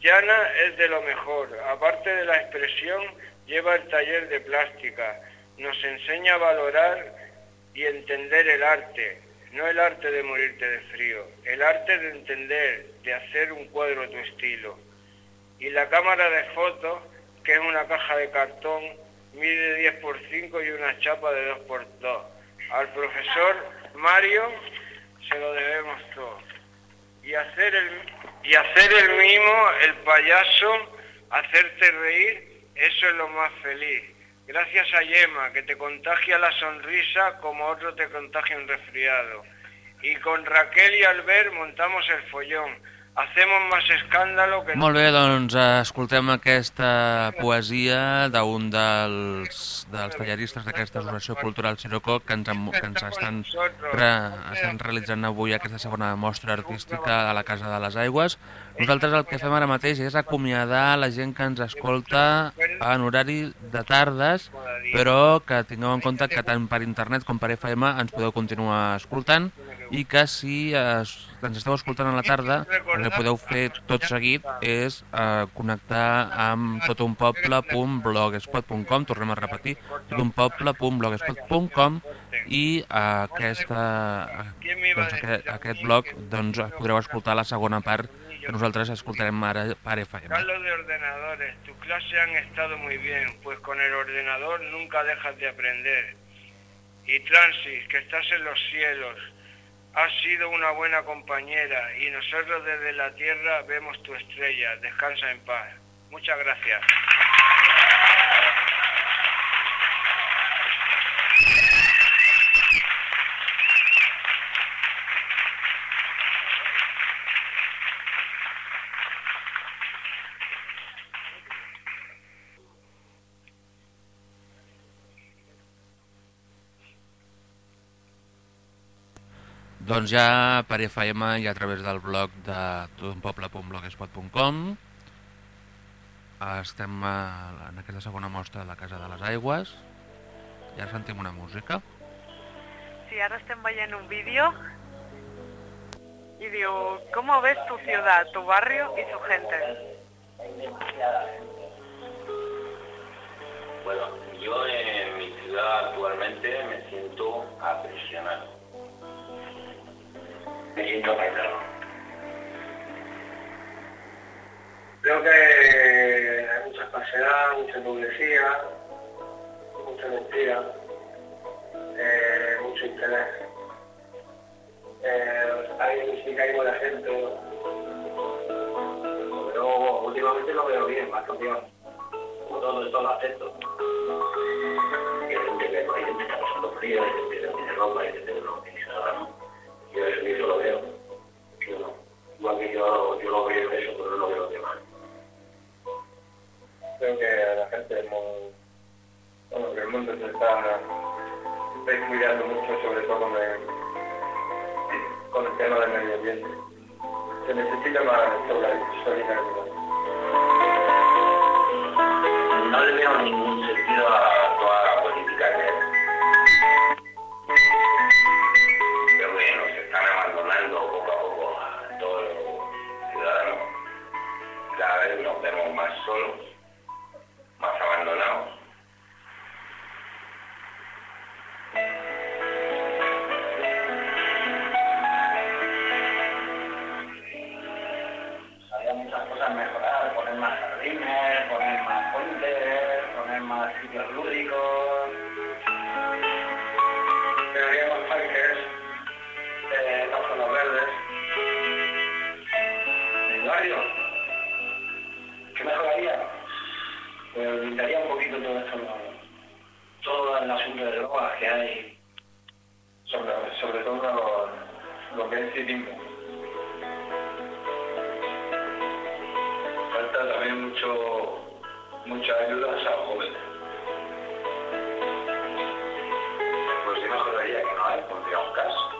Yana es de lo mejor. Aparte de la expresión, lleva el taller de plástica. Nos enseña a valorar y entender el arte. No el arte de morirte de frío, el arte de entender, de hacer un cuadro a tu estilo. Y la cámara de fotos, que es una caja de cartón, mide 10 por 5 y una chapa de 2 por 2. Al profesor Mario se lo debemos todo. Y hacer el, y hacer el mimo, el payaso, hacerte reír, eso es lo más feliz. Gracias a Yema, que te contagia la sonrisa como otro te contagia un resfriado. Y con Raquel y Albert montamos el follón. Hacemos más escándalo que... Molt bé, doncs escoltem aquesta poesia d'un dels, dels tallaristes d'aquesta associació cultural Sirocco que ens, que ens estan, re, estan realitzant avui aquesta segona mostra artística a la Casa de les Aigües. Nosaltres el que fem ara mateix és acomiadar la gent que ens escolta en horari de tardes, però que tingueu en compte que tant per internet com per FM ens podeu continuar escoltant i que si es, ens esteu escoltant a la tarda, el que podeu fer tot seguit és eh, connectar amb totunpoble.blogspot.com, tornem a repetir, totunpoble.blogspot.com i eh, aquesta, doncs, aquest, aquest blog doncs, podreu escoltar la segona part que nosaltres escoltarem ara per FM. Carlos de ordenadores, tus clases han estado muy bien, pues con el ordenador nunca dejas de aprender. Y Transis, que estás en los cielos, has sido una buena compañera y nosotros desde la tierra vemos tu estrella. Descansa en paz. Muchas gracias. Doncs ja per FM i a través del blog de totunpoble.blogspot.com estem a- en aquesta segona mostra de la Casa de les Aigües i ara sentim una música. Sí, ahora estem veient un vídeo y digo, ¿cómo ves tu ciudad, tu barrio y su gente? Bueno, yo en mi ciudad actualmente me siento aprisionado. Me siento apretado. Creo que hay mucha falsedad, mucha hipocresía, mucha mentira, eh, mucho interés. Eh, hay sí hay buena gente, pero últimamente lo veo bien, más cambiado. Como todo en todos los aspectos. Hay gente que está pasando frío, hay gente que no tiene ropa, hay gente que no tiene sobre todo con el, tema del medio ambiente. Se necesita más solidar- solidaridad. No le veo ningún sentido a toda la política que creo que nos están abandonando poco a poco a todos los ciudadanos. Cada vez nos vemos más solos, Falta también mucho, muchas ayudas a jóvenes. Pues yo mejoraría que no hay, pondría un caso.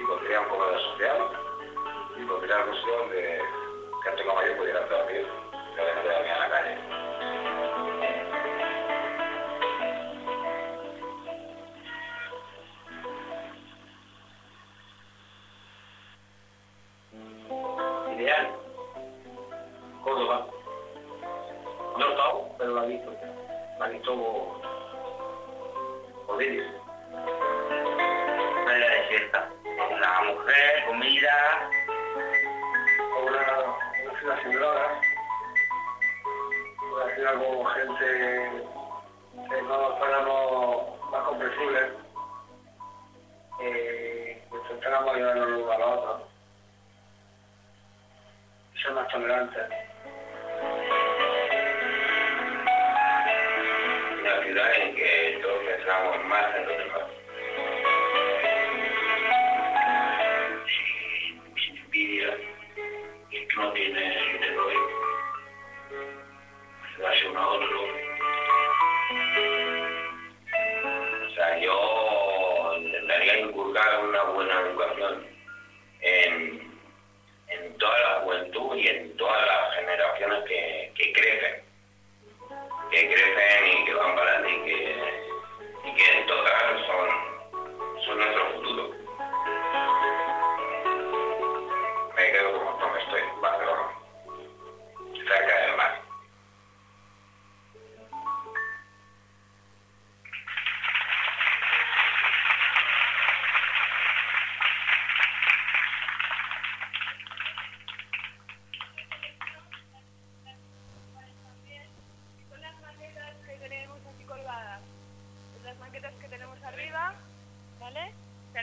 Y pondría un poco de social y pondría la cuestión de Por vídeo. Playa desierta. La mujer, comida, Una, una ciudad sin drogas. Una ciudad con gente que no pagamos más comprensibles. Eh, que intentáramos ayudarnos uno a otra. Y ser más tolerantes. Ciudad en que todos pensamos más en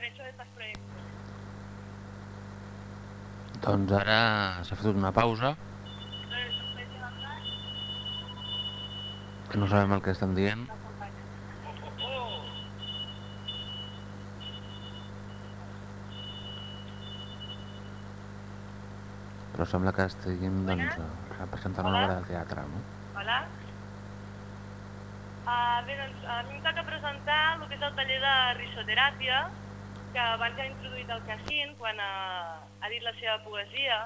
Se han hecho de estos proyectos. Doncs ara s'ha fet una pausa, que no sabem el que estan dient. Però sembla que estiguin doncs, representant una obra de teatre, no? Hola. Uh, bé, doncs a mi em toca presentar el que és el taller de risoteràpia, que abans ha introduït el Cassin quan ha, ha dit la seva poesia.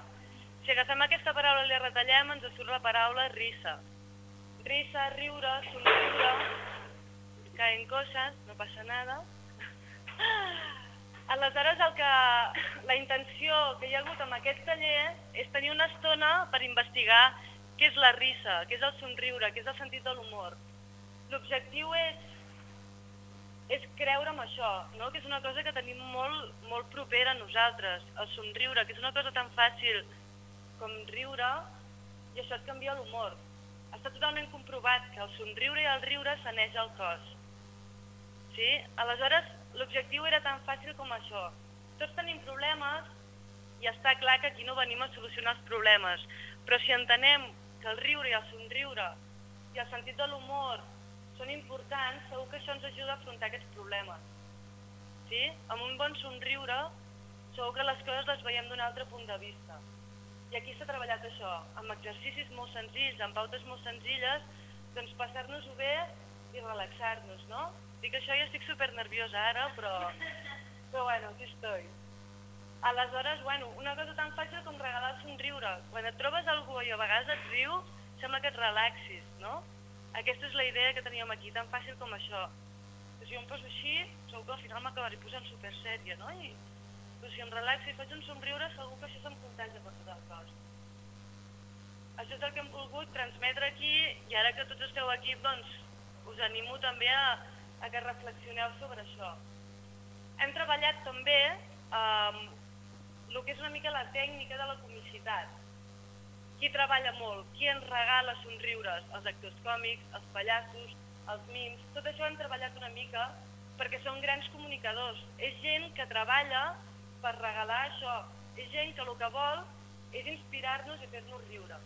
Si agafem aquesta paraula i la retallem, ens surt la paraula risa. Risa, riure, somriure, caen coses, no passa nada. Aleshores, el que, la intenció que hi ha hagut amb aquest taller és tenir una estona per investigar què és la risa, què és el somriure, què és el sentit de l'humor. L'objectiu és, és creure en això, no? que és una cosa que tenim molt, molt propera a nosaltres, el somriure, que és una cosa tan fàcil com riure, i això et canvia l'humor. Està totalment comprovat que el somriure i el riure saneix el cos. Sí? Aleshores, l'objectiu era tan fàcil com això. Tots tenim problemes i està clar que aquí no venim a solucionar els problemes, però si entenem que el riure i el somriure i el sentit de l'humor són importants, segur que això ens ajuda a afrontar aquests problemes. Sí? Amb un bon somriure segur que les coses les veiem d'un altre punt de vista. I aquí s'ha treballat això, amb exercicis molt senzills, amb pautes molt senzilles, doncs passar-nos-ho bé i relaxar-nos, no? Dic això i estic super nerviosa ara, però, però bueno, aquí estoy. Aleshores, bueno, una cosa tan fàcil com regalar el somriure. Quan et trobes algú i a vegades et riu, sembla que et relaxis, no? Aquesta és la idea que teníem aquí, tan fàcil com això. Si jo em poso així, segur que al final m'acabaré posant super sèria, no? I però si em relaxo i faig un somriure, segur que això se'm contagia per tot el cos. Això és el que hem volgut transmetre aquí i ara que tots esteu aquí, doncs, us animo també a, a que reflexioneu sobre això. Hem treballat també um, el que és una mica la tècnica de la comicitat. Qui treballa molt? Qui ens regala somriures? Els actors còmics, els pallassos, els mims... Tot això hem treballat una mica perquè són grans comunicadors. És gent que treballa per regalar això. És gent que el que vol és inspirar-nos i fer-nos riure.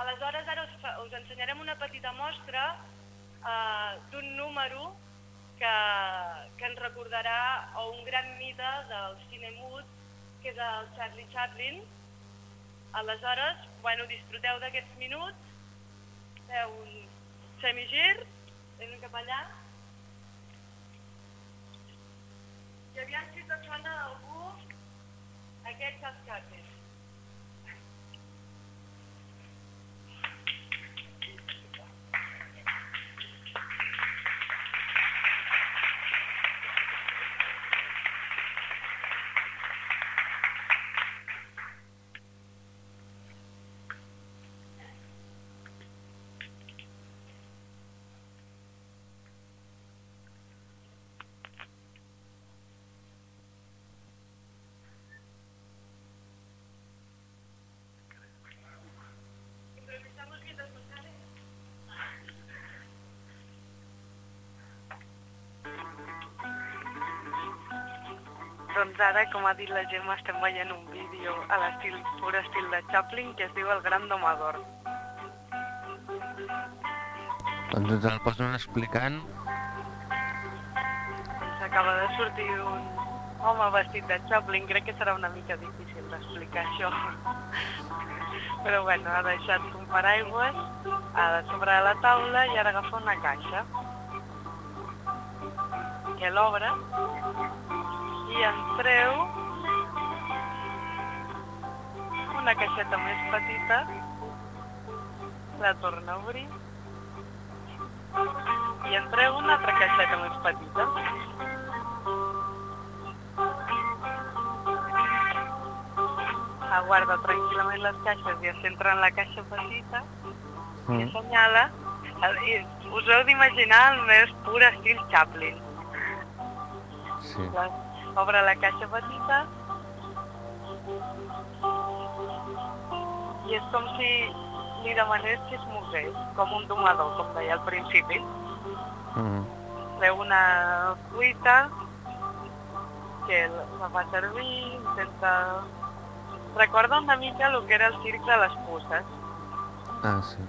Aleshores, ara us, fa, us ensenyarem una petita mostra eh, d'un número que, que ens recordarà a un gran mite del cine mut, que és el Charlie Chaplin. Aleshores, bueno, disfruteu d'aquests minuts, feu un semigir, anem cap allà, i aviam si te sona algú aquests escapes. Doncs ara, com ha dit la Gemma, estem veient un vídeo a l'estil pur estil de Chaplin que es diu El Gran Domador. Doncs ens el posen explicant. Ens acaba de sortir un home vestit de Chaplin. Crec que serà una mica difícil d'explicar això. Però bueno, ha deixat un paraigües a sobre de la taula i ara agafa una caixa que l'obre i en treu una caixeta més petita, la torna a obrir i en treu una altra caixeta més petita. Aguarda tranquil·lament les caixes i es centra en la caixa petita i assenyala. Us heu d'imaginar el més pur estil Chaplin. Sí. La, obre la caixa petita i és com si li demanés que es mogués, com un domador, com deia al principi. Mm. Treu una cuita que la fa servir, intenta... Recorda una mica el que era el circ de les puces. Ah, sí.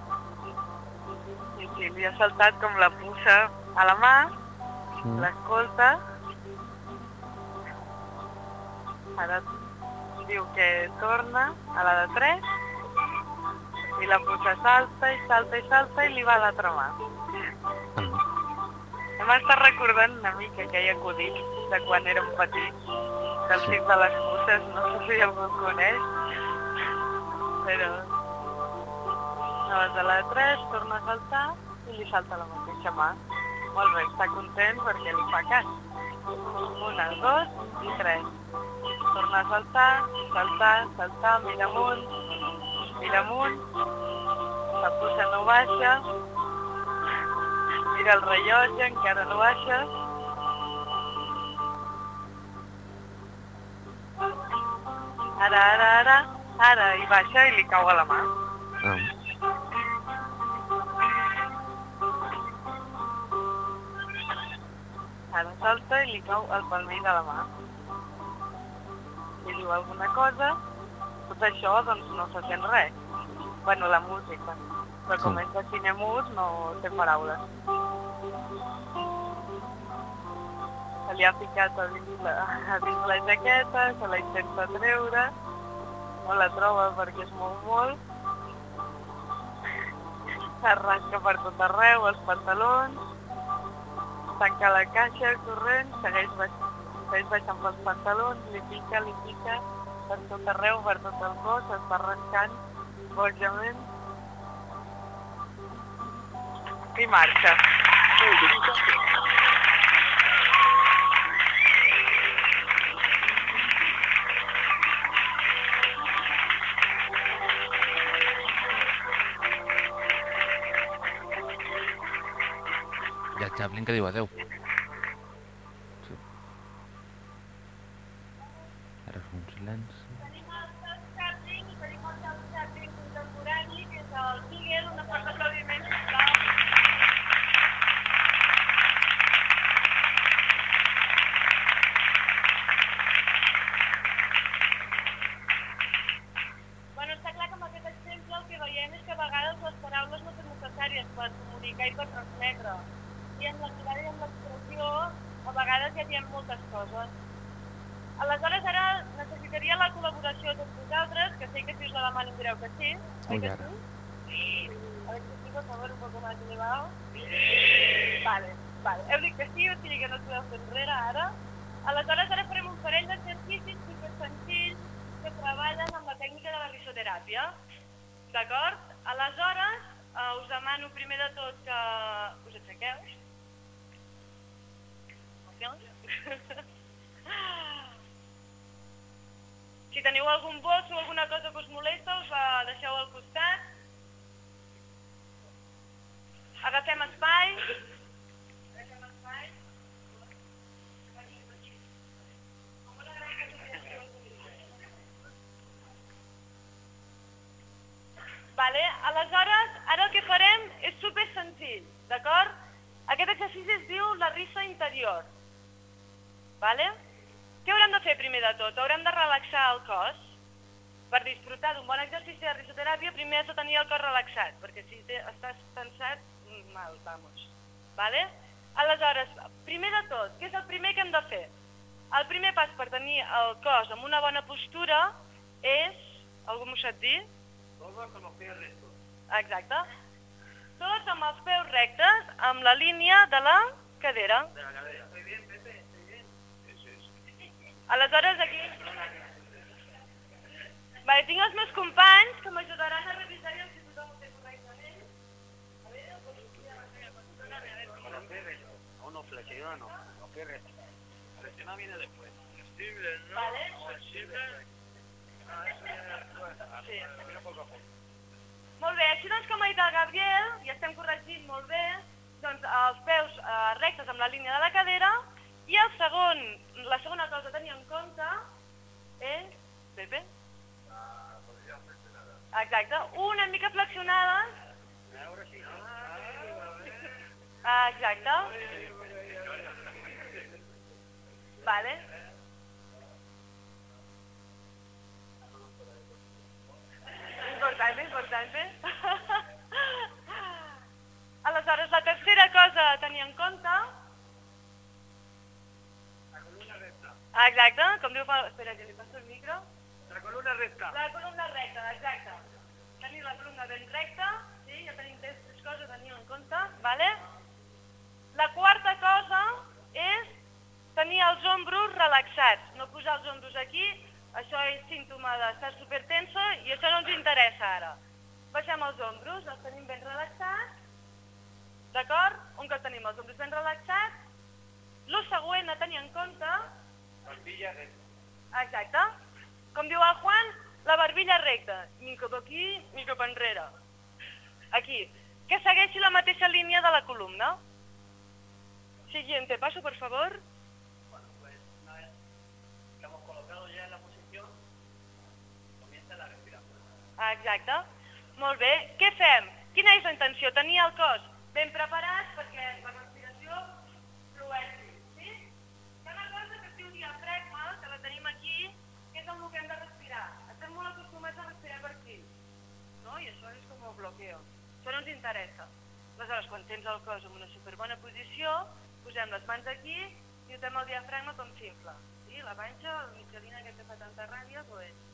I sí, li ha saltat com la puça a la mà, Mm. l'escolta, ara diu que torna a la de 3 i la puça salta i salta i salta i li va a l'altra mà. Hem estat recordant una mica aquell acudit de quan érem petits, del Sí. de les puces, no sé si algú el coneix, però Llavors a la de 3 torna a saltar i li salta la mateixa mà. Molt bé, està content perquè li fa cas. Una, dos i tres. Torna a saltar, saltar, saltar, mira amunt, mira amunt, la puça no baixa, mira el rellotge, encara no baixa. Ara, ara, ara, ara, i baixa i li cau a la mà. Ah. Ara salta i li cau al palmell de la mà. I diu alguna cosa, tot això doncs no se sent res. Bueno, la música. Però com és de cine mut no té paraules. Se li ha ficat a dins la, a dins la jaqueta, se la intenta treure, no la troba perquè és molt molt, s'arranca per tot arreu, els pantalons, tancar la caixa corrent, segueix, baix, segueix baixant pels pantalons, li pica, li pica, per tot arreu, per tot el cos, es va rascant bojament i marxa. I Chaplin que diu adeu. Sí. Ara és un silenci. Tenim el Charles Chaplin i tenim el Charles Chaplin contemporani, que és el Miguel, una forta aplaudiment, sisplau. Bueno, està clar que amb aquest exemple el que veiem és que a vegades les paraules no són necessàries per comunicar i per transmetre. I en la mirada i en l'expressió a vegades ja diem moltes coses. Aleshores, ara necessitaria la col·laboració de tots vosaltres, que sé que si us la demano em direu que sí. oi Ui, que ara. sí? A ver, sí, por favor, un poco más elevado. Vale, vale. Heu dit que sí, o sigui que no us podeu fer enrere ara. Aleshores, ara farem un parell d'exercicis super senzills que treballen amb la tècnica de la risoteràpia. D'acord? Aleshores, eh, us demano primer de tot que us aixequeu. Si teniu algun bos o alguna cosa que us molesta, us la deixeu al costat. Agafem espai. Vale? Aleshores, ara el que farem és super senzill, d'acord? Aquest exercici es diu la risa interior. Vale? Què haurem de fer primer de tot? Haurem de relaxar el cos. Per disfrutar d'un bon exercici de risoteràpia, primer has de tenir el cos relaxat, perquè si estàs mal, vamos. Vale? Aleshores, primer de tot, què és el primer que hem de fer? El primer pas per tenir el cos amb una bona postura és... Algú m'ho sap dir? Todos con los pies rectos. Exacte. Tots amb els peus rectes, amb la línia de la cadera. De la cadera. Estoy bien, Pepe, estoy bien. Eso es. Aleshores, aquí... Vale, tinc els meus companys que m'ajudaran a revisar i si tothom ho té correctament. A veure, el policia, a veure, Con los pies rectos. No, no, flexiona no. Pies rectos. Flexiona viene después. Flexible, ¿no? Vale. Flexible. Ah, eso es después. Ah, Sí. Mira poco a poco. Molt bé, així doncs com ha dit el Gabriel, i estem corregint molt bé, doncs els peus eh, rectes amb la línia de la cadera, i el segon, la segona cosa a tenir en compte és... Pepe? Exacte, una mica sí. Ah, exacte. Vale. Importante, importante. Aleshores, la tercera cosa a tenir en compte... La columna recta. Ah, exacte, com diu... Espera, que li passo el micro. La columna recta. La columna recta, exacte. Tenir la columna ben recta, sí, ja tenim tres, tres coses a tenir en compte, vale? La quarta cosa és tenir els ombros relaxats, no posar els ombros aquí, això és símptoma d'estar supertenso i això no ens interessa ara. Baixem els ombros, els tenim ben relaxats, d'acord? Un cop tenim els ombros ben relaxats, el següent a tenir en compte Barbilla recta. Exacte. Com diu el Juan, la barbilla recta, ni cap aquí ni cap enrere. Aquí. Que segueixi la mateixa línia de la columna. Siguiente paso, por favor. Bueno, pues una vez que hemos colocado ya en la posición, comienza la respiración. Ah, Exacte. Molt bé. Què fem? Quina és la intenció? Tenir el cos ben preparat perquè la respiració flueixi. Sí? Hi ha una cosa que es diu diafragma, que la tenim aquí, que és el que hem de respirar. Estem molt acostumats a respirar per aquí. No? I això és com un bloqueo. Això no ens interessa. Aleshores, quan tens el cos en una superbona posició, posem les mans aquí i notem el diafragma com s'infla. Sí? La panxa, la mitjalina que fa tanta ràbia, pues...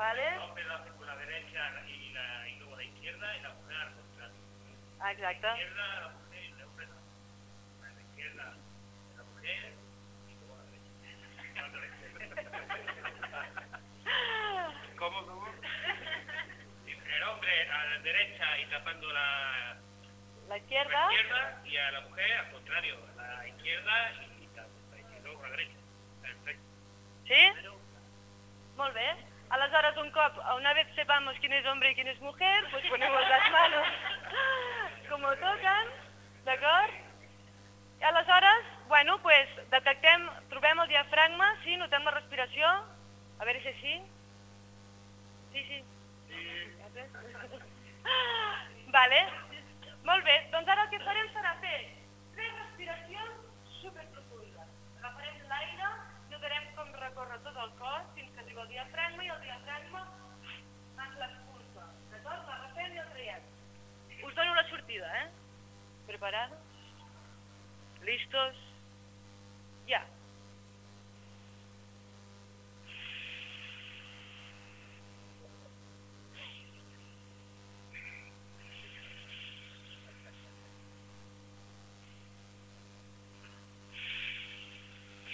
¿Vale? Rompe la, con la derecha y, la, y luego la izquierda y la mujer al contrario. Exacte. La izquierda, la mujer y la hombre no. izquierda la mujer y luego a la derecha. La. ¿Cómo, cómo? El hombre a la derecha y tapando la, La izquierda. la izquierda y a la mujer al contrario, a la izquierda y, y luego a la derecha. Perfecto. Sí? Molt bé. Aleshores, un cop, una vez sepamos quién es hombre y quién es mujer, pues ponemos las manos como tocan, d'acord? I aleshores, bueno, pues detectem, trobem el diafragma, sí, notem la respiració, a veure si sí. Sí, sí. Vale, molt bé, doncs ara el que farem serà fer tres respiracions superprofundes. Agafarem l'aire, notarem com recorre tot el cos fins al diafragma i el diafragma ens l'expulsa. D'acord? L'agafem i el traiem. Us dono la sortida, eh? Preparados? ¿Listos? Ya.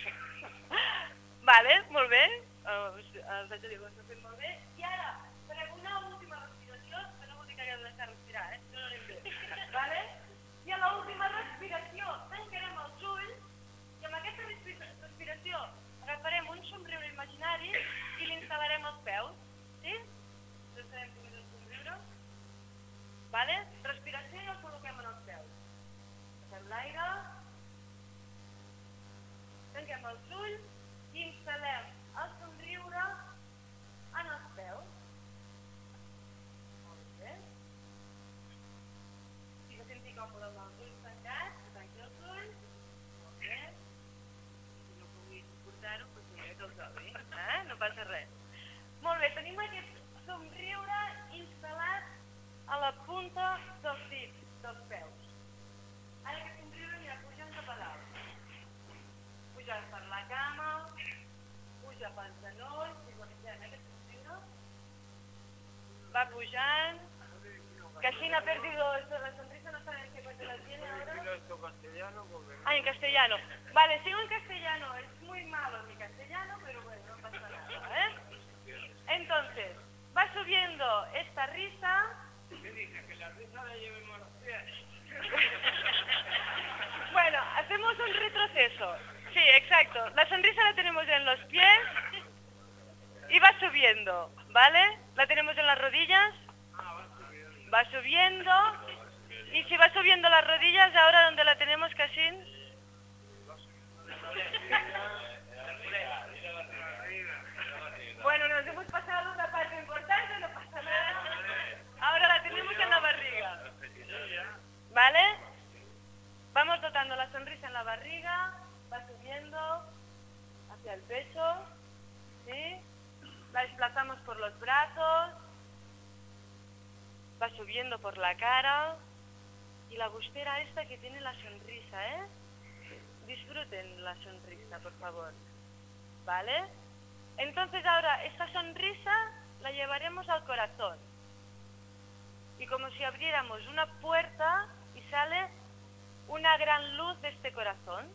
Vale, molt bé. Els haig de dir que ho molt bé. I ara, farem una última respiració, que no vol dir que hagueu de deixar respirar, eh? No anem bé. Vale? I a l'última respiració tancarem els ulls i amb aquesta respi- respiració agafarem un somriure imaginari i l'instal·larem als peus. Sí? Com és el somriure? Vale? Respiració i el col·loquem en els peus. Agafem l'aire, tanquem els ulls i instal·lem el somriure en els peus. Molt bé. Si se senti còmode amb els ulls tancats, tanqui els ulls. Molt bé. Si no pugui suportar-ho, doncs mira que. Eh? No passa res. Molt castellano porque Ah, en castellano. Vale, sigo en castellano. Es muy malo mi castellano, pero bueno, no pasa nada, ¿eh? Entonces, va subiendo esta risa. ¿Qué dice? Que la risa la llevemos a los pies. Bueno, hacemos un retroceso. Sí, exacto. La sonrisa la tenemos en los pies y va subiendo, ¿vale? La tenemos en las rodillas. Va subiendo. Y si va subiendo las rodillas, ahora donde la tenemos, Casín. Bueno, nos hemos pasado una parte importante, no pasa nada. Ahora la tenemos en la barriga. ¿Vale? Vamos dotando la sonrisa en la barriga, va subiendo hacia el pecho, ¿sí? La desplazamos por los brazos, va subiendo por la cara la gustera esta que tiene la sonrisa, ¿eh? Disfruten la sonrisa, por favor. ¿Vale? Entonces ahora esta sonrisa la llevaremos al corazón. Y como si abriéramos una puerta y sale una gran luz de este corazón.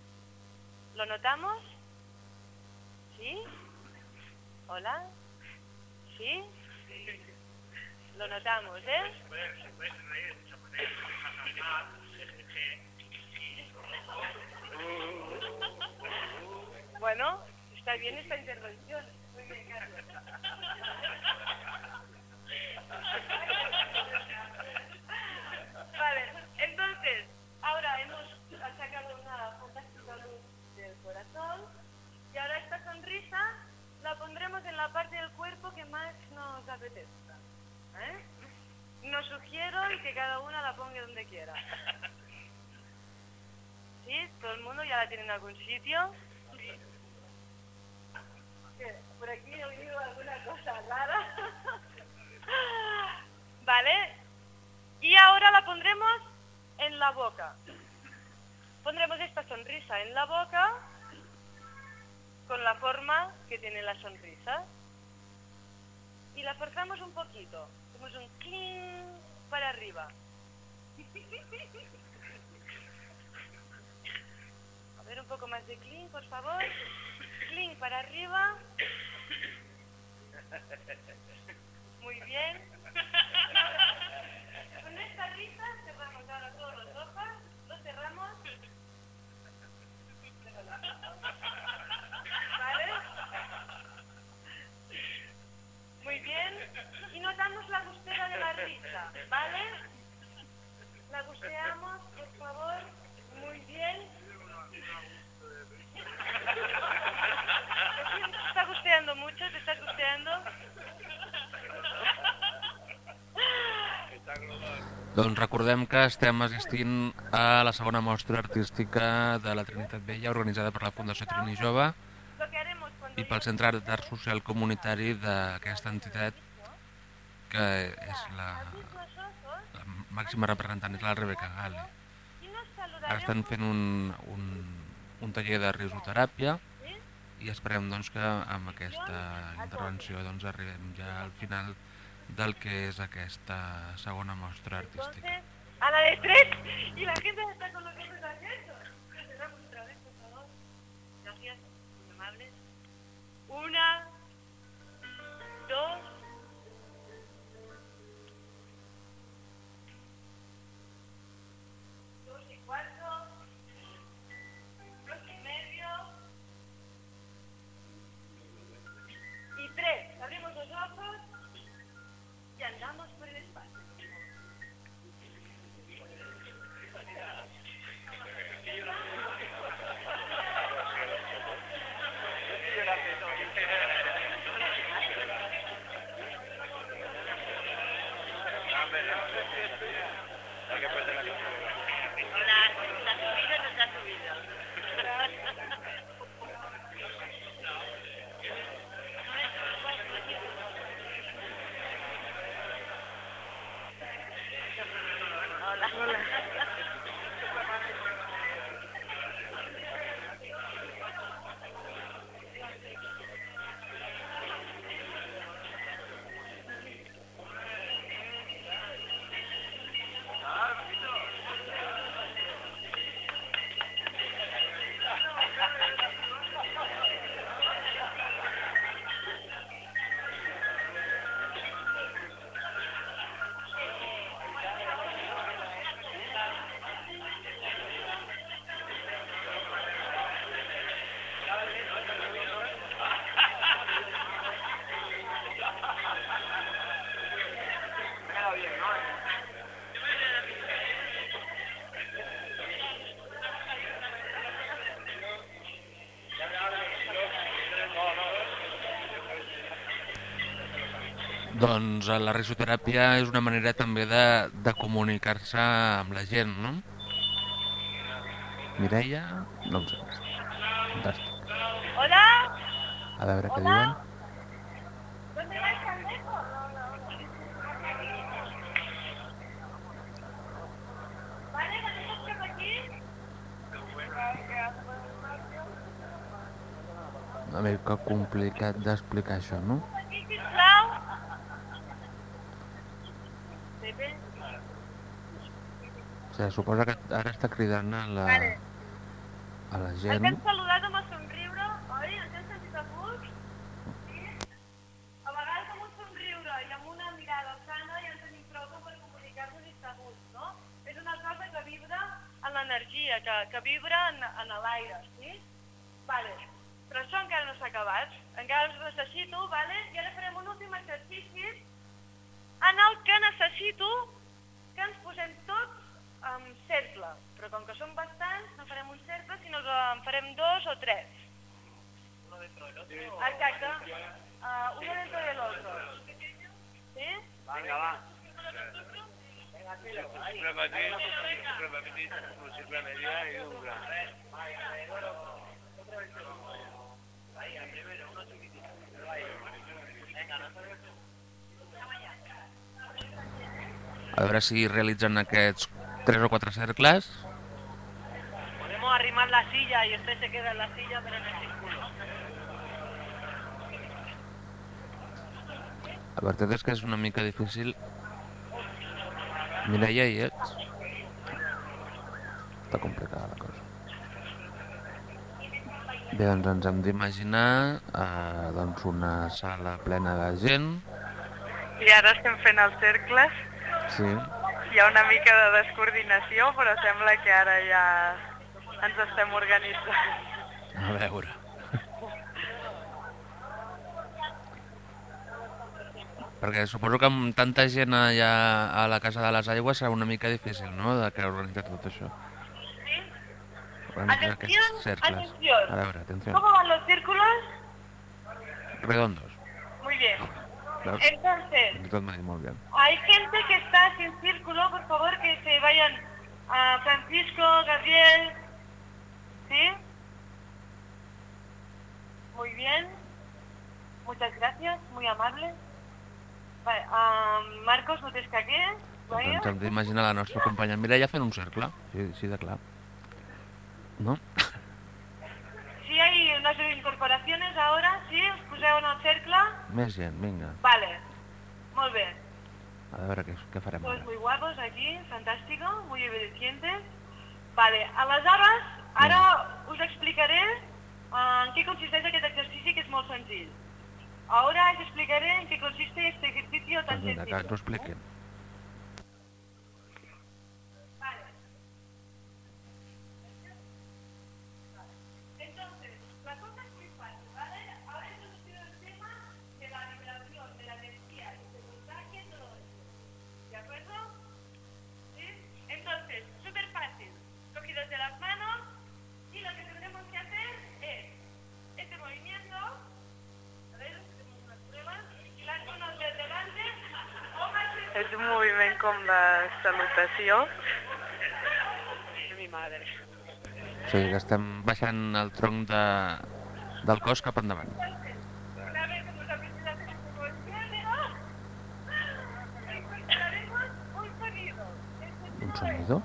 ¿Lo notamos? ¿Sí? ¿Hola? ¿Sí? Lo notamos, ¿eh? Bueno, está bien esta intervención. Muy bien, Carlos. Vale, entonces, ahora hemos sacado una fantástica luz del corazón y ahora esta sonrisa la pondremos en la parte del cuerpo que más nos apetezca. ¿eh? Nos sugiero que cada una la ponga donde quiera. ¿Sí? ¿Todo el mundo ya la tiene en algún sitio? Por aquí he oído alguna cosa rara. ¿Vale? Y ahora la pondremos en la boca. Pondremos esta sonrisa en la boca con la forma que tiene la sonrisa. Y la forzamos un poquito. Hacemos un cling para arriba. ver un poco más de clean, por favor. Clean para arriba. Muy bien. Doncs recordem que estem assistint a la segona mostra artística de la Trinitat Vella organitzada per la Fundació Trini Jove i pel Centre d'Art Social Comunitari d'aquesta entitat que és la, la màxima representant, és la Rebeca Gale. Ara estan fent un, un, un taller de risoteràpia i esperem doncs, que amb aquesta intervenció doncs, arribem ja al final del que és aquesta segona mostra artística. A la de tres y la gente está con lo que favor. Gracias, muy amables. Una, Doncs eh, la risoteràpia és una manera també de, de comunicar-se amb la gent, no? Mireia? No em sé. Fantàstic. Hola. A veure què diuen. ¿Dónde vais tan lejos? ¿Vale? ¿Venimos por aquí? Una mica complicat d'explicar això, no? Aquí, sisplau. Pepe? Sigui, suposa que ara està cridant a la, Vale. a la El gent. que hem saludat amb el somriure, oi? Ens hem sentit a gust? Sí? A vegades amb un somriure i amb una mirada sana ja en tenim prou com per comunicar-nos i estar a gust, no? És una cosa que vibra en l'energia, que, que vibra en, en l'aire, sí? Vale. Però això encara no s'ha acabat. Encara us necessito, vale? I ara farem un últim exercici en el que necessito que ens posem tots en cercle. Però com que som bastants, no farem un cercle, sinó que en farem dos o tres. Exacte. Uh, uno dentro del otro. ¿Sí? Venga, va. Venga, Repetir, repetir, un ciclo medial y un gran. A veure si realitzen aquests tres o quatre cercles. Podemos arrimar la silla y usted se queda en la silla, pero en el círculo. La veritat és que és una mica difícil. Mireia, hi ets? Està complicada la cosa. Bé, doncs ens hem d'imaginar eh, doncs una sala plena de gent. I ara estem fent els cercles. Sí. Hi ha una mica de descoordinació, però sembla que ara ja ens estem organitzant. A veure. Perquè suposo que amb tanta gent allà a la Casa de les Aigües serà una mica difícil, no?, de que organitzar tot això. Aquests cercles. atención. A veure, atenció. ¿Cómo van los círculos? Redondos. Muy bien. Entonces, hay gente que está sin círculo, por favor que se vayan a Francisco, Gabriel. ¿Sí? Muy bien. Muchas gracias, muy amable. Vale, ah, Marcos, no t'escaqués. Vaya. Doncs hem d'imaginar la nostra companya Mireia fent un cercle. Sí, sí de clar. No? Hay unas incorporaciones ahora, ¿sí? Us poseu en el cercle. Més gent, vinga. Vale, molt bé. A veure què, què farem Todos ara. muy guapos aquí, fantástico, muy obedientes. Vale, aleshores, ara us explicaré eh, en què consisteix aquest exercici que és molt senzill. Ahora os explicaré en qué consiste este ejercicio tan Doncs vinga, que ens sencillo. Com de salutació. Mi madre. O sigui que estem baixant el tronc de, del cos cap endavant. Un sonido?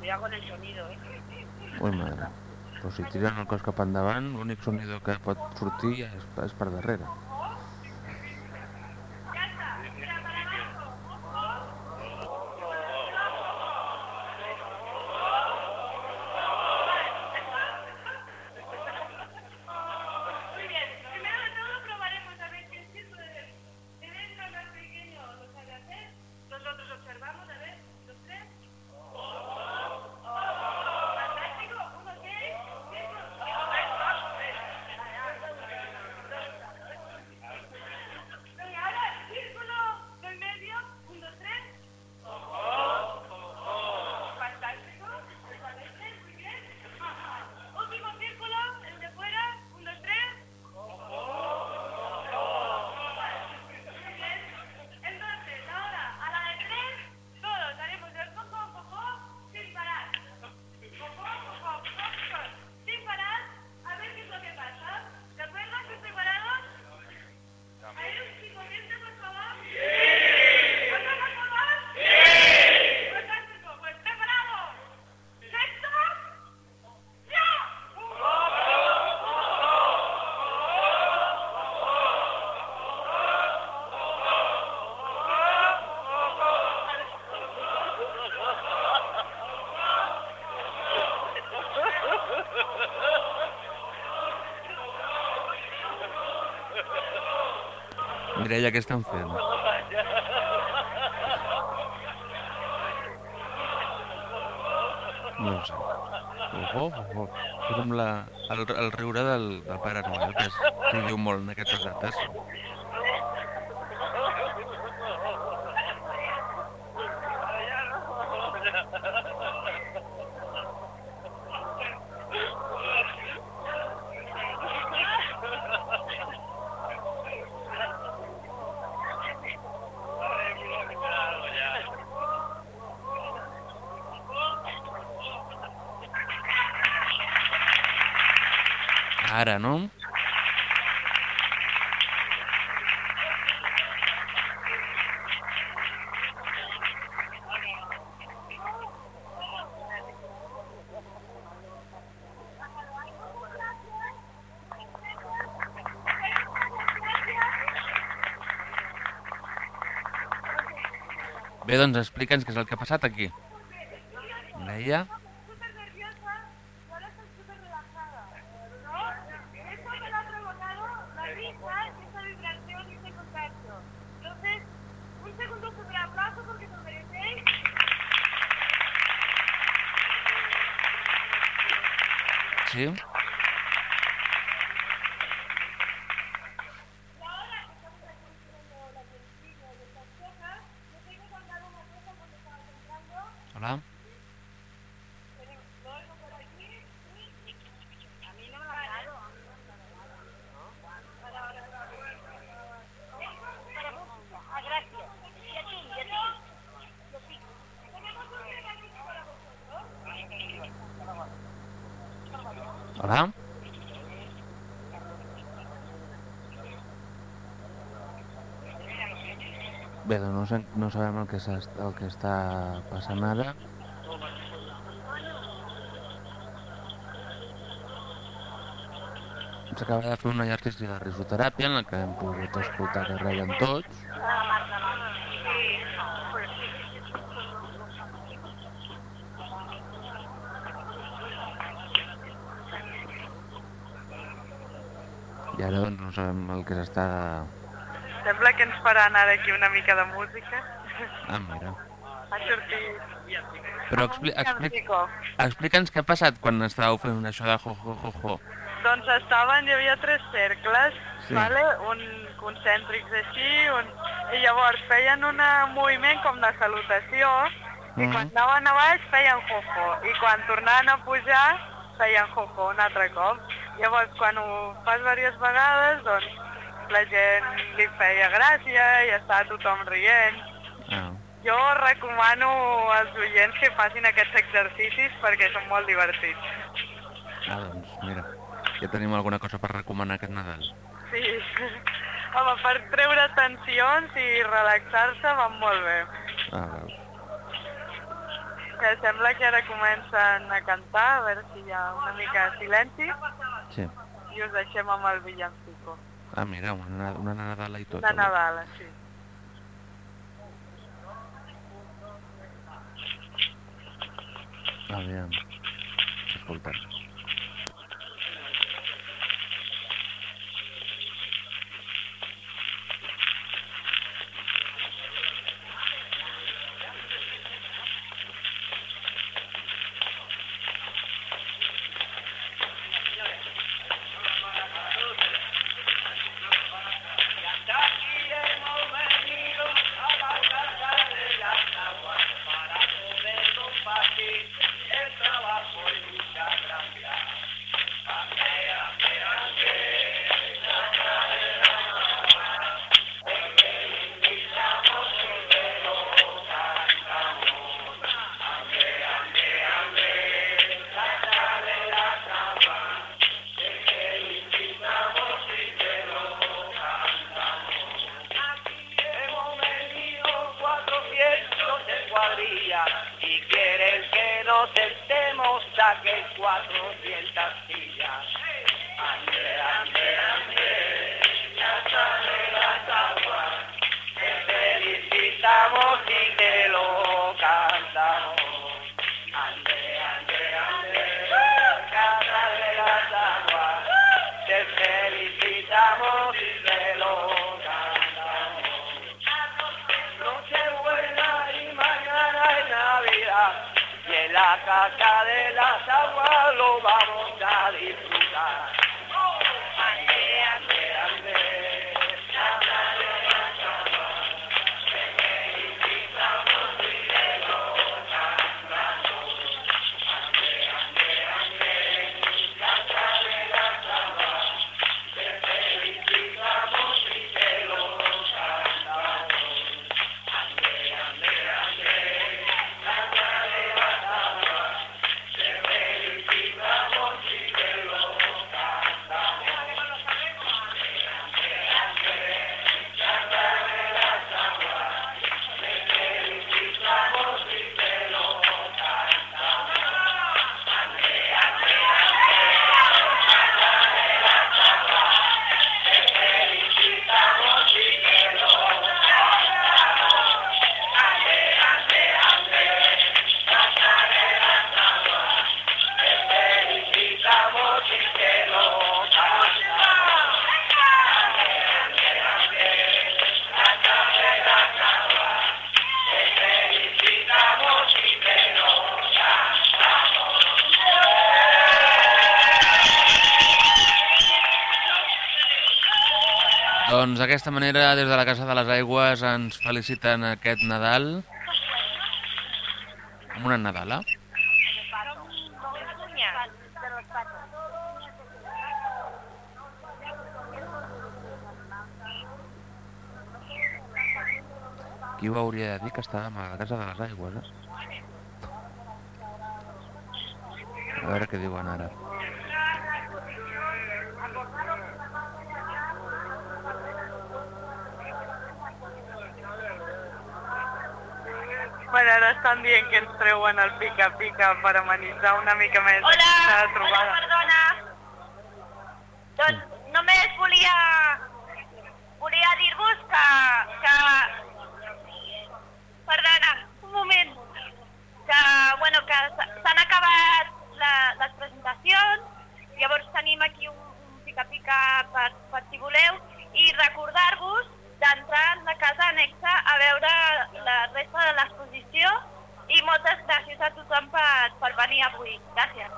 Cuidado con el sonido, ¿eh? Ui, madre. Però si tiren el cos cap endavant, l'únic sonido que pot sortir és, és per darrere. Mireia, què estan fent? No ho sé. Ojo, ojo. És com la, el, el riure del, del Pare Noel, que, és, que diu molt en aquestes dates. Bé, doncs explica'ns què és el que ha passat aquí. Mireia? súper nerviosa y ahora estoy súper relajada. ¿No? sí. Hola. Hola. Bé, doncs no, sé- no sabem el que, el que està passant ara. S'acaba de fer un exercici de risoteràpia en la que hem pogut escoltar que reien tots. I ara doncs no sabem el que s'està... Sembla que ens faran ara aquí una mica de música. Ah, mira. Ha sortit... Però expli expli explica'ns què ha passat quan estàveu fent això de jo, jo, jo, jo. Doncs estaven, hi havia tres cercles, Sí. vale? un concèntrics així, un... i llavors feien un moviment com de salutació, i Mhm. quan anaven a baix feien jojo, i quan tornaven a pujar feien jojo un altre cop. Llavors, quan ho fas diverses vegades, doncs la gent li feia gràcia i estava tothom rient. Ah, Jo recomano als oients que facin aquests exercicis perquè són molt divertits. ah, doncs mira, ja tenim alguna cosa per recomanar aquest Nadal. Sí. Home, per treure tensions i relaxar-se van molt bé. Ah, veus. Que sembla que ara comencen a cantar, a veure si hi ha una mica de silenci, Sí. i us deixem amb el villancico. Ah, mira, una, na- una Nadala i tot. De Nadal, sí. Aviam. Escolta. Doncs d'aquesta manera, des de la Casa de les Aigües, ens feliciten aquest Nadal. Amb una Nadala. Qui ho hauria de dir que estàvem a la Casa de les Aigües, eh? A veure què diuen ara. Bueno, ara estan dient que ens treuen el pica-pica per amenitzar una mica més Hola, aquesta hola, trobada. perdona. Doncs només volia, volia dir-vos que, que... Perdona, un moment. Que, bueno, que s- s'han acabat la, les presentacions, llavors tenim aquí un, un pica-pica per, per si voleu, i recordar-vos d'entrar en la casa anexa a veure la resta de l'exposició i moltes gràcies a tothom per, per venir avui. Gràcies.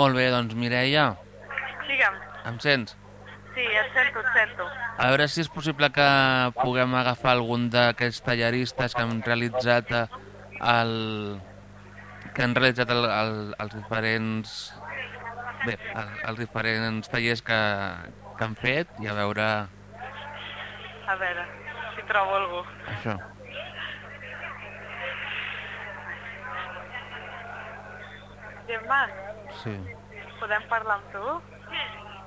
Molt bé, doncs Mireia, Digue'm. em sents? Sí, et sento, et sento. A veure si és possible que puguem agafar algun d'aquests tallaristes que han realitzat eh, el, que han realitzat el, el, els diferents bé, el, els diferents tallers que, que han fet i a veure A veure, si trobo algú. això. Gemma, Sí. podem parlar amb tu?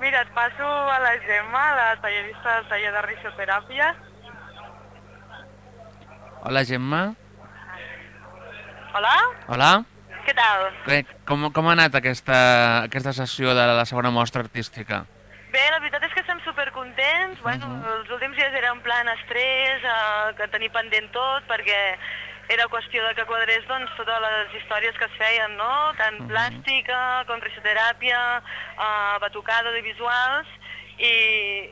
Mira, et passo a la Gemma, la tallerista del taller de risoteràpia. Hola Gemma, Hola? hola. Què tal? Com, com ha anat aquesta, aquesta sessió de la segona mostra artística? Bé, la veritat és que estem supercontents. Bueno, els últims dies era en plan estrès, eh, que tenir pendent tot, perquè era qüestió de que quadrés doncs, totes les històries que es feien, no? Tant plàstica com risoteràpia, eh, batucada, audiovisuals, i,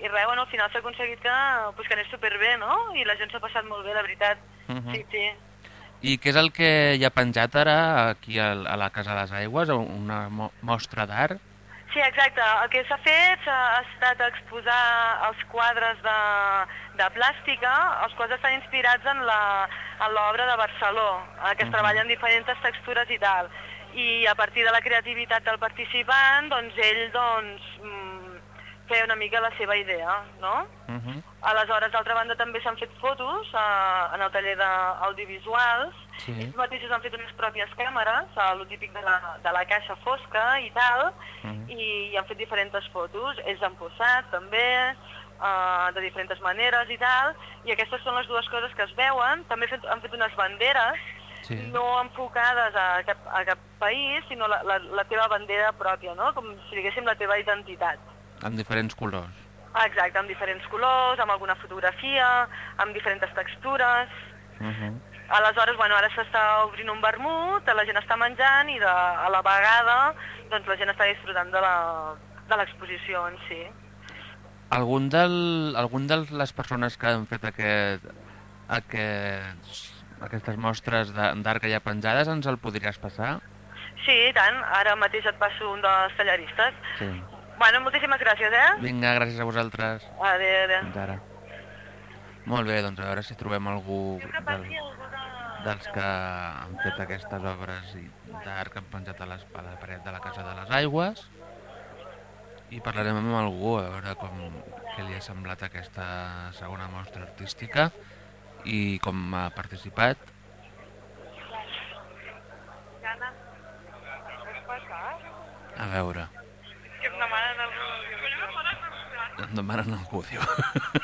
i res, bueno, al final s'ha aconseguit que, pues, que anés superbé, no? I la gent s'ha passat molt bé, la veritat. Mhm. Sí, sí. I què és el que hi ha penjat ara aquí a, la Casa de les Aigües? Una mo mostra d'art? Sí, exacte. El que s'ha fet ha estat exposar els quadres de, de plàstica, els quals estan inspirats en la- en l'obra de Barceló, eh, que es treballa en diferents textures i tal. I a partir de la creativitat del participant, doncs ell doncs, feia una mica la seva idea, no? Aleshores, d'altra banda, també s'han fet fotos eh, en el taller d'audiovisuals. Sí. Ells mateixos han fet unes pròpies càmeres, eh, lo típic de la, de la caixa fosca i tal, i, i han fet diferents fotos. Ells han posat també, eh, de diferents maneres i tal, i aquestes són les dues coses que es veuen. També fet, han fet unes banderes, Sí. no enfocades a cap, a cap país, sinó la, la, la teva bandera pròpia, no? com si diguéssim la teva identitat. Amb diferents colors. Exacte, amb diferents colors, amb alguna fotografia, amb diferents textures. Aleshores, bueno, ara s'està obrint un vermut, la gent està menjant i de, a la vegada doncs, la gent està disfrutant de l'exposició en si. Algun del, algun de les persones que han fet aquest, aquests, aquestes mostres d'art que hi ha penjades ens el podries passar? Sí, i tant, ara mateix et passo un dels tallaristes. Sí. Bueno, moltíssimes gràcies, eh? Vinga, gràcies a vosaltres. Adéu, adéu. Fins ara. Molt bé, doncs a veure si trobem algú del, dels que han fet aquestes obres d'art que han penjat a, les, a la paret de la Casa de les Aigües i parlarem amb algú a veure com, què li ha semblat aquesta segona mostra artística i com ha participat. A veure, demanen algú... em demanen algú, diu.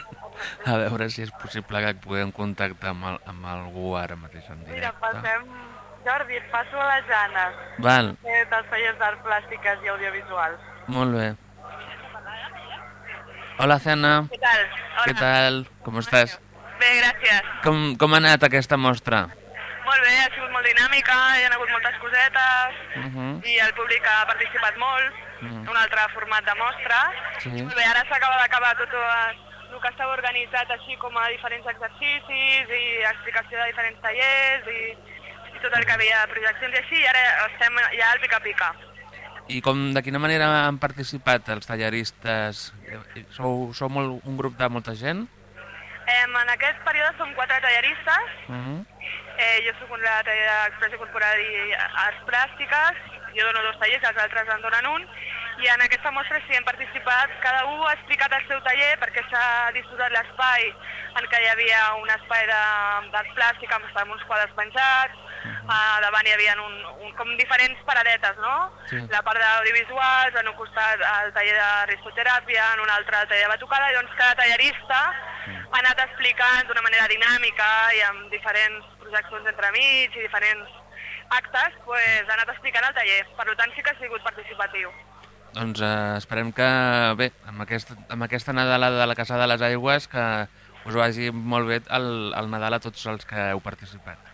a veure si és possible que puguem contactar amb, el, amb algú ara mateix en Mira, directe. passem... Jordi, et passo a la Jana, Val, eh, dels tallers d'art plàstiques i audiovisuals. molt bé. Hola, Cena. Què tal? Què tal? Com estàs? Bé, gràcies. Com, com ha anat aquesta mostra? Molt bé, ha sigut molt dinàmica, hi ha hagut moltes cosetes Uh -huh. i el públic ha participat molt, Mm. un altre format de mostra. Sí. Molt bé, ara s'acaba d'acabar tot eh, el que estava organitzat així com a diferents exercicis i explicació de diferents tallers i, i tot el que havia de projeccions i així, i ara estem ja al pica-pica. I com, de quina manera han participat els talleristes? Eh, Sou, sou molt, un grup de molta gent? Em, en aquest període som quatre talleristes. Uh -huh. Eh, jo soc la taller d'expressió corporal i arts plàstiques. Jo dono dos tallers, els altres en donen un. I en aquesta mostra sí hem participat. Cada un ha explicat el seu taller perquè s'ha disposat l'espai en què hi havia un espai d'arts plàstic amb uns quadres penjats. A davant hi havia un, un, com diferents paradetes, no? Sí. La part d'audiovisuals, en un costat el taller de risoteràpia, en un altre el taller de batucada, i doncs cada tallerista ha anat explicant d'una manera dinàmica i amb diferents projeccions entremig i diferents actes, pues, ha anat explicant el taller. Per tant, sí que ha sigut participatiu. Doncs eh, esperem que, bé, amb aquesta, amb aquesta Nadalada de la Casa de les Aigües, que us vagi molt bé el, el Nadal a tots els que heu participat.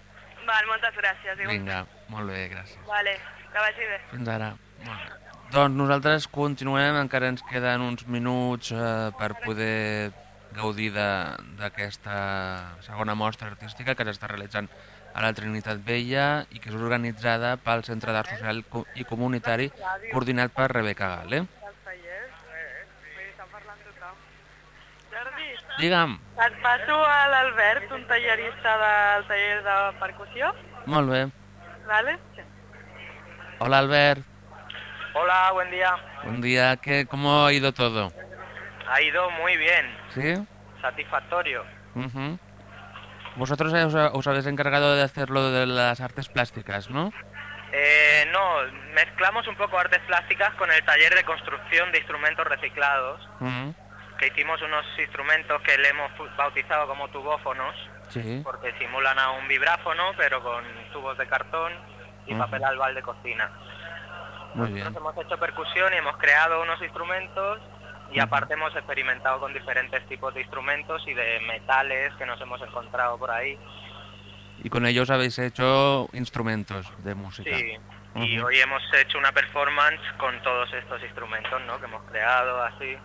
Val, moltes gràcies. Ivo. Vinga, molt bé, gràcies. Vale, que vagi bé. Fins ara. Molt bé. Doncs nosaltres continuem, encara ens queden uns minuts eh, per poder gaudir de- d'aquesta segona mostra artística que s'està realitzant a la Trinitat Vella i que és organitzada pel Centre d'Art Social i Comunitari coordinat per Rebeca Gale. Jordi, Digue'm. et passo a l'Albert, un tallerista del taller de percussió, Molt bé. vale? Hola Albert, Hola, buen día. buen día. ¿Qué, ¿Cómo ha ido todo? Ha ido muy bien, ¿Sí? satisfactorio. Ujú. Vosotros os, os habéis encargado de hacer lo de las artes plásticas, ¿no? Eh, no, mezclamos un poco artes plásticas con el taller de construcción de instrumentos reciclados, Ujú. Que hicimos unos instrumentos que le hemos bautizado como tubófonos, Sí. porque simulan a un vibráfono, pero con tubos de cartón y Ujú. papel albal de cocina. Muy bien. Nosotros hemos hecho percusión y hemos creado unos instrumentos y aparte hemos experimentado con diferentes tipos de instrumentos y de metales que nos hemos encontrado por ahí. Y con ellos habéis hecho instrumentos de música. Sí, y hoy hemos hecho una performance con todos estos instrumentos ¿no? que hemos creado así.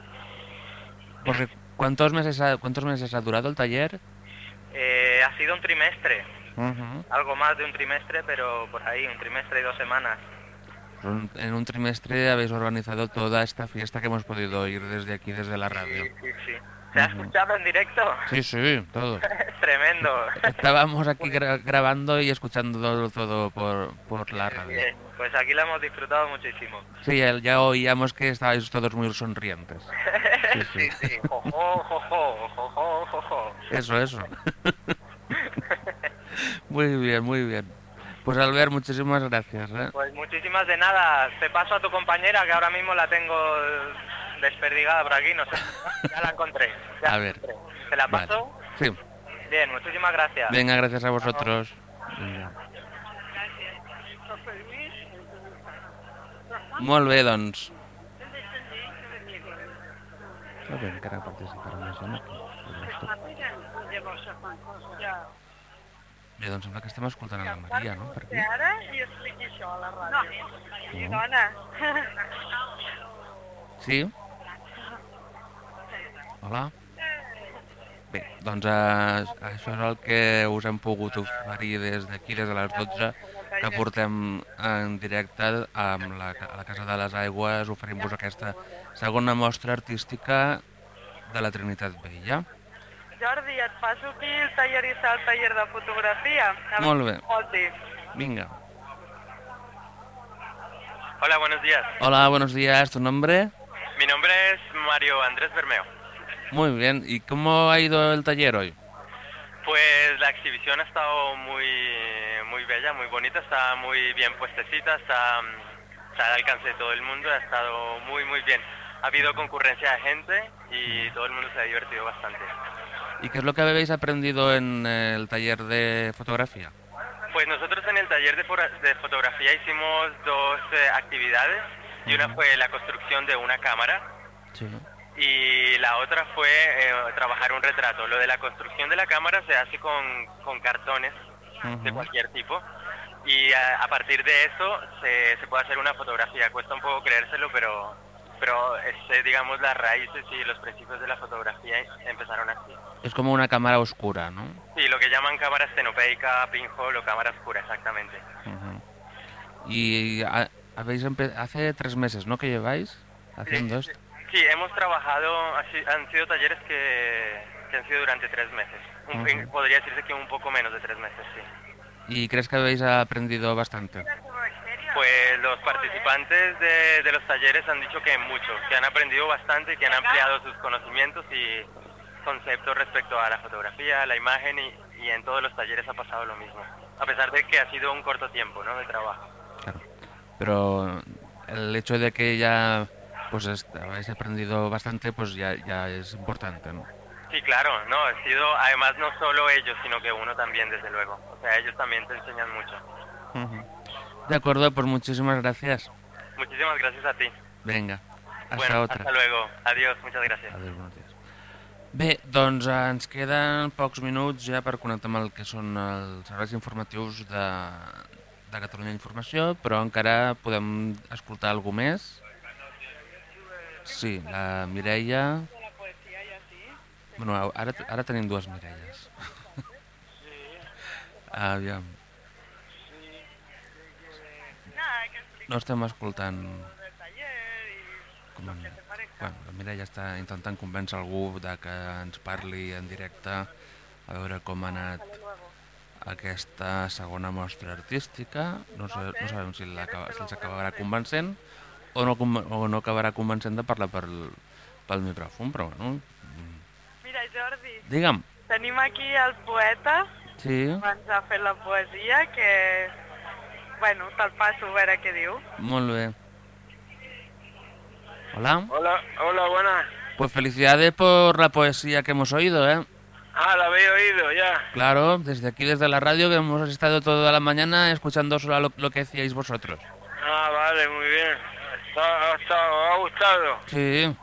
¿Cuántos, meses ha, ¿Cuántos meses ha durado el taller? Eh, ha sido un trimestre, algo más de un trimestre, pero por ahí, un trimestre y dos semanas. En un trimestre habéis organizado toda esta fiesta que hemos podido oír desde aquí, desde la radio. Sí, sí. ¿Se ha escuchado en directo? Sí, sí, todo. Tremendo. Estábamos aquí gra- grabando y escuchando todo, todo por, por la radio. Pues aquí lo hemos disfrutado muchísimo. Sí, el- ya oíamos que estabais todos muy sonrientes. sí, sí. Jojo, jojo, jojo, jojo. Eso, eso. muy bien, muy bien. Pues Albert, muchísimas gracias. ¿eh? Pues muchísimas de nada. Te paso a tu compañera que ahora mismo la tengo desperdigada por aquí, no sé. Ya la encontré. ya A la ver. encontré. ¿Te la Vale. paso? Sí. Bien, muchísimas gracias. Venga, gracias a vosotros. Vinga. Molt bé, doncs. Està bé, encara participarà més aquí. Bé, doncs sembla que estem escoltant a la Maria, no? Per aquí. ara i expliqui això a la ràdio. No. Dona. Sí? Hola? Bé, doncs eh, això és el que us hem pogut oferir des d'aquí, des de les 12, que portem en directe amb la, a la Casa de les Aigües, oferint-vos aquesta segona mostra artística de la Trinitat Vella. Jordi, et passo aquí el tallerista al taller de fotografia. Molt bé. Venga. Hola, buenos días. Hola, buenos días. ¿Tu nombre? Mi nombre es Mario Andrés Bermeo. Muy bien. ¿Y cómo ha ido el taller hoy? Pues la exhibición ha estado muy, muy bella, muy bonita, está muy bien puestecita, está, está al alcance de todo el mundo, ha estado muy, muy bien. Ha habido concurrencia de gente y todo el mundo se ha divertido bastante. ¿Y qué es lo que habéis aprendido en el taller de fotografía? Pues nosotros en el taller de fotografía hicimos dos eh, actividades y una fue la construcción de una cámara Sí. Y la otra fue eh, trabajar un retrato. Lo de la construcción de la cámara se hace con, con cartones de cualquier tipo y a, a partir de eso se, se puede hacer una fotografía. Cuesta un poco creérselo, pero, pero es, eh, digamos las raíces y los principios de la fotografía empezaron así. Es como una cámara oscura, ¿no? Sí, lo que llaman cámara estenopeica, pinhole o cámara oscura, exactamente. ¿Y ha- habéis hace tres meses, ¿no? Que lleváis haciendo esto. Sí, hemos trabajado, han sido talleres que, que han sido durante tres meses. Un-. Podría decirse que un poco menos de tres meses, sí. ¿Y crees que habéis aprendido bastante? Pues los participantes de, de los talleres han dicho que mucho, que han aprendido bastante y que han ampliado sus conocimientos y conceptos respecto a la fotografía, a la imagen y, y en todos los talleres ha pasado lo mismo. A pesar de que ha sido un corto tiempo ¿no? de trabajo. Pero el hecho de que ya pues est- habéis aprendido bastante, pues ya, ya es importante, ¿no? Sí, claro, no, ha sido además no solo ellos, sino que uno también, desde luego. O sea, ellos también te enseñan mucho. De acuerdo, pues muchísimas gracias. Muchísimas gracias a ti. Venga, hasta bueno, otra. hasta luego. Adiós, muchas gracias. Adéu, buenos dies. Bé, doncs ens queden pocs minuts ja per connectar amb el que són els serveis informatius de, de Catalunya Informació, però encara podem escoltar alguna més. Sí, la Mireia... Bueno, ara, ara tenim dues Mireies. Aviam. No estem escoltant... Com en... bueno, la Mireia està intentant convèncer algú de que ens parli en directe a veure com ha anat aquesta segona mostra artística. No, no sabem si, si acabarà convencent o no, o no acabarà convencent de parlar pel, pel micròfon, però bueno... Mira, Jordi, Digue'm. tenim aquí el poeta, Sí, ens ha fet la poesia, que, bueno, te'l passo a veure què diu. molt bé. Hola. Hola, hola, buenas. Pues felicidades por la poesía que hemos oído, ¿eh? Ah, la habéis oído ya. Claro, desde aquí, desde la radio, que hemos estado toda la mañana escuchando solo lo, lo que decíais vosotros. Ah, vale, muy bien. Está- ¿Os ha gustado? Sí.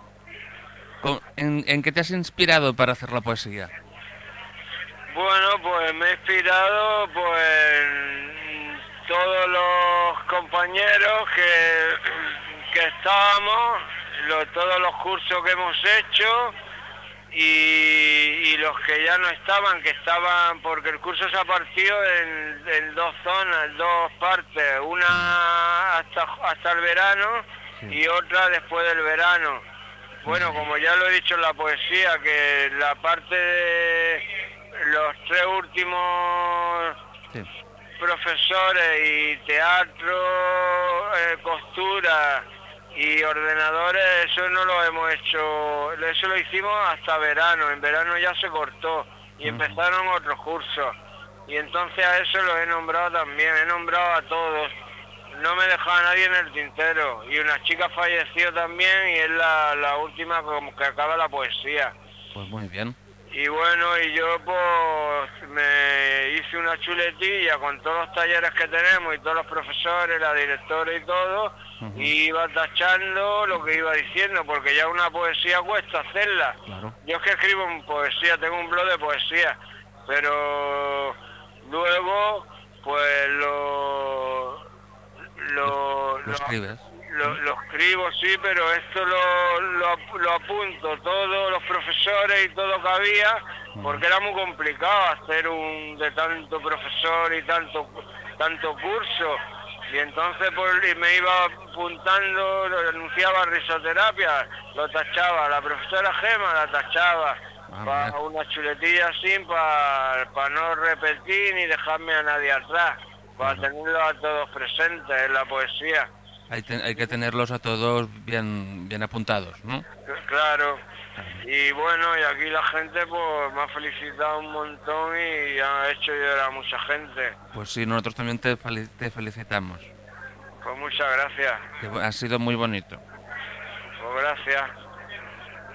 ¿En, en qué te has inspirado para hacer la poesía? Bueno, pues me he inspirado pues en todos los compañeros que, que estábamos, lo- todos los cursos que hemos hecho y, y los que ya no estaban, que estaban, porque el curso se ha partido en, en dos zonas, dos partes, una hasta, hasta el verano y otra después del verano. Bueno, como ya lo he dicho en la poesía, que la parte de los tres últimos profesores y teatro, eh, costura y ordenadores, eso no lo hemos hecho, eso lo hicimos hasta verano, en verano ya se cortó y empezaron otros cursos. Y entonces a eso los he nombrado también, he nombrado a todos. No me dejaba nadie en el tintero. Y una chica falleció también y es la, la última como que acaba la poesía. Pues muy bien. Y bueno, y yo pues me hice una chuletilla con todos los talleres que tenemos y todos los profesores, la directora y todo, y iba tachando lo que iba diciendo, porque ya una poesía cuesta hacerla. Claro. Yo es que escribo en poesía, tengo un blog de poesía, pero luego pues lo... Lo, Lo escribes. lo, lo escribo, sí, pero esto lo, lo, lo apunto, todos los profesores y todo que había, porque era muy complicado hacer un de tanto profesor y tanto tanto curso. Y entonces pues, y me iba apuntando, lo anunciaba risoterapia, lo tachaba, la profesora Gema la tachaba, para una chuletilla así, para no repetir ni dejarme a nadie atrás, para tenerlo a todos presentes en la poesía. Hay, que tenerlos a todos bien, bien apuntados, ¿no? Claro. Y bueno, y aquí la gente pues me ha felicitado un montón y ha hecho llorar a mucha gente. Pues sí, nosotros también te, feli- te felicitamos. Pues muchas gracias. Que ha sido muy bonito. Pues gracias.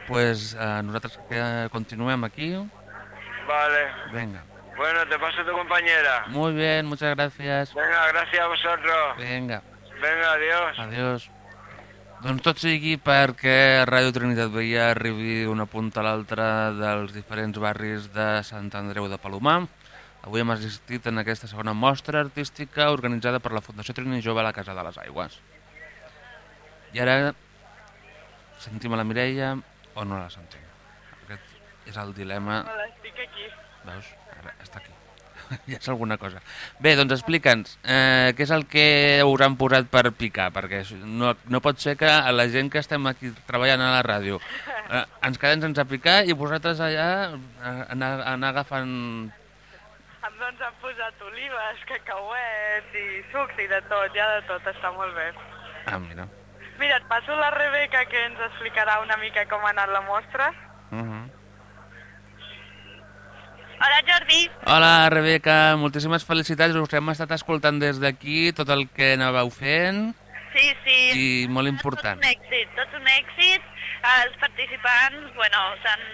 Pues eh, nosaltres que continuem aquí. Vale. Venga. Bueno, te paso tu compañera. Muy bien, muchas gracias. Venga, gracias a vosotros. Venga. Venga, adiós. Adiós. Doncs tot sigui perquè Ràdio Trinitat Vella arribi una punta a l'altra dels diferents barris de Sant Andreu de Palomar. Avui hem assistit en aquesta segona mostra artística organitzada per la Fundació Trini Jove a la Casa de les Aigües. I ara sentim a la Mireia o no la sentim? Aquest és el dilema... Hola, estic aquí. Veus? Està aquí. ja és alguna cosa. Bé, doncs explica'ns, eh, què és el que us han posat per picar? Perquè no, no pot ser que a la gent que estem aquí treballant a la ràdio eh, ens quedem sense picar i vosaltres allà eh, anar, anar agafant... Doncs han posat olives, cacauets i sucs i de tot, ja de tot, està molt bé. Ah, mira. Mira, et passo la Rebeca que ens explicarà una mica com ha anat la mostra. Uh -huh. Hola, Jordi. Hola, Rebeca, moltíssimes felicitats. Us hem estat escoltant des d'aquí tot el que anàveu fent Sí, sí. i molt important. Tot un èxit, tot un èxit. Els participants, bueno, s'han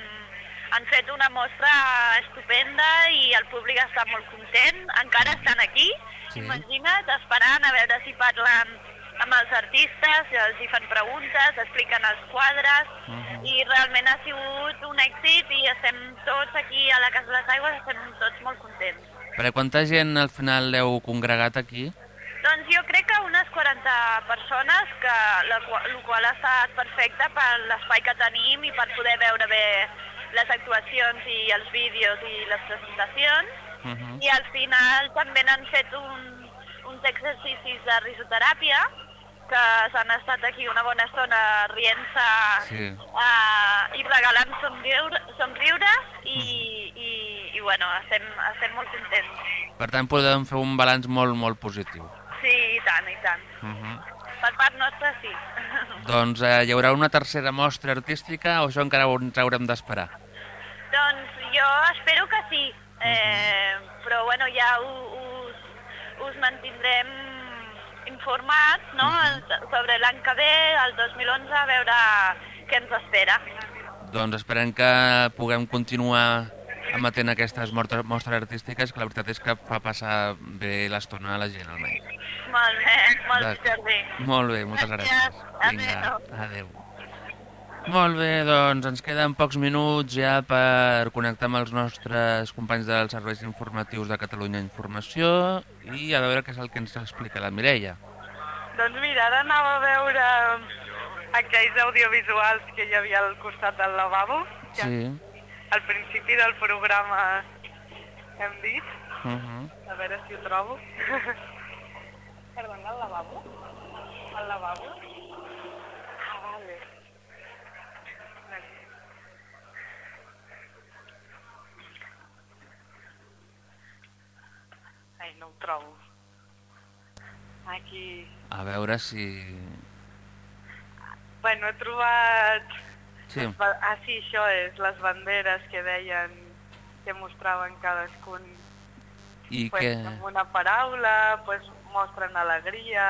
han fet una mostra estupenda i el públic està molt content. Encara estan aquí, Sí. imagina't, esperant a veure si parlen amb els artistes, els hi fan preguntes, expliquen els quadres, i realment ha sigut un èxit i estem tots aquí a la Casa de les Aigües, estem tots molt contents. Per a quanta gent al final l'heu congregat aquí? Doncs jo crec que unes 40 persones, que la, el qual ha estat perfecte per l'espai que tenim i per poder veure bé les actuacions i els vídeos i les presentacions. Uh -huh. I al final també n'han fet un, uns exercicis de risoteràpia que s'han estat aquí una bona estona rient-se Sí. uh, i regalant somriure, somriures i, i, i bueno, estem, estem molt contents. Per tant, podem fer un balanç molt, molt positiu. Sí, i tant, i tant. Uh -huh. Per part nostra, sí. Doncs eh, hi haurà una tercera mostra artística o això encara ens haurem d'esperar? doncs jo espero que sí, eh, però bueno, ja us, us mantindrem informats no? sobre l'any que ve, el 2011, a veure què ens espera. Doncs esperem que puguem continuar emetent aquestes mostres, artístiques, que la veritat és que fa passar bé l'estona a la gent, almenys. Molt bé, molt bé. Jordi. Molt bé, moltes gràcies. Adéu. adéu. Molt bé, doncs ens queden pocs minuts ja per connectar amb els nostres companys dels serveis informatius de Catalunya Informació i a veure què és el que ens explica la Mireia. Doncs mira, ara anava a veure aquells audiovisuals que hi havia al costat del lavabo, que Sí. al principi del programa hem dit. Uh -huh. A veure si ho trobo. Perdona, el lavabo? El lavabo? Ai, no ho trobo. Aquí... A veure si... Bueno, he trobat... Sí. Ah, sí, això és, les banderes que deien, que mostraven cadascun I pues, què... amb una paraula, pues, mostren alegria,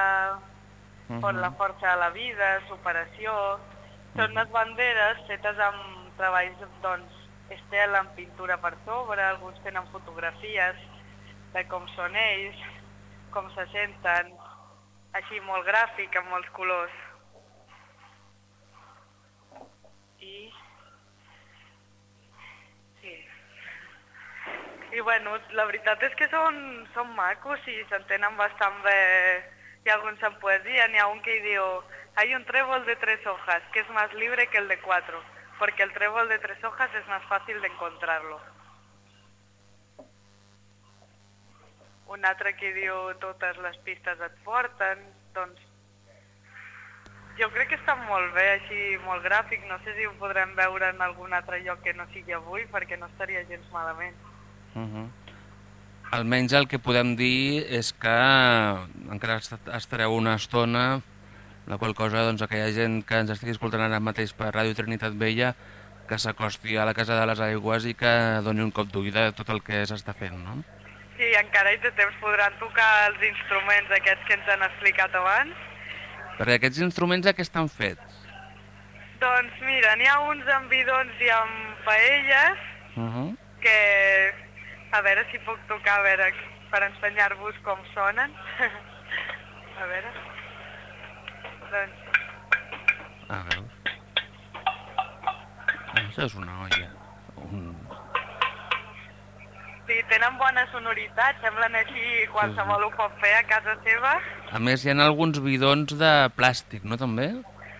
Mhm. por la força de la vida, superació... Són unes banderes fetes amb treballs, doncs, estela, amb pintura per sobre, alguns tenen fotografies de com són ells, com se senten, així molt gràfic, amb molts colors. I... Sí. I bueno, la veritat és que són, són macos i s'entenen bastant bé. Hi ha alguns en poesia, n'hi ha un que diu hay un trébol de tres hojas, que es más libre que el de cuatro, porque el trébol de tres hojas es más fácil de encontrarlo. Un altre que diu totes les pistes et porten, doncs jo crec que està molt bé, així molt gràfic, no sé si ho podrem veure en algun altre lloc que no sigui avui, perquè no estaria gens malament. Uh -huh. Almenys el que podem dir és que encara est- estareu una estona, la qual cosa, doncs, aquella gent que ens estigui escoltant ara mateix per Ràdio Trinitat Vella, que s'acosti a la Casa de les Aigües i que doni un cop d'ull de tot el que s'està fent, no? Sí, encara hi té temps, podran tocar els instruments aquests que ens han explicat abans. Perquè aquests instruments a què estan fets? Doncs mira, n'hi ha uns amb bidons i amb paelles, Uh -huh. que a veure si puc tocar, a veure, per ensenyar-vos com sonen. a veure. Doncs, A veure. Això és una olla. Sí, tenen bona sonoritat, semblen així, qualsevol ho pot fer a casa seva. A més, hi ha alguns bidons de plàstic, no, també?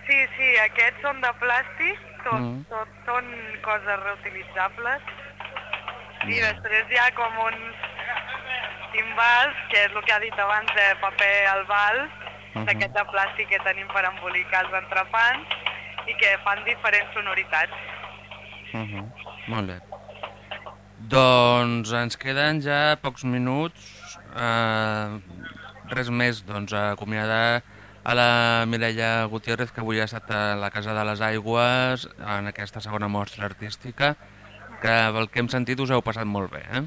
Sí, sí, aquests són de plàstic, tot, Mm. tot són coses reutilitzables. I després hi ha com uns, timbals, que és el que ha dit abans de paper al vals, Mhm. d'aquest de plàstic que tenim per embolicar els entrepans i que fan diferents sonoritats. Uh -huh. Molt bé. Doncs ens queden ja pocs minuts. Uh, res més, doncs acomiadar a la Mireia Gutiérrez, que avui ha estat a la Casa de les Aigües en aquesta segona mostra artística, que pel que hem sentit us heu passat molt bé, eh?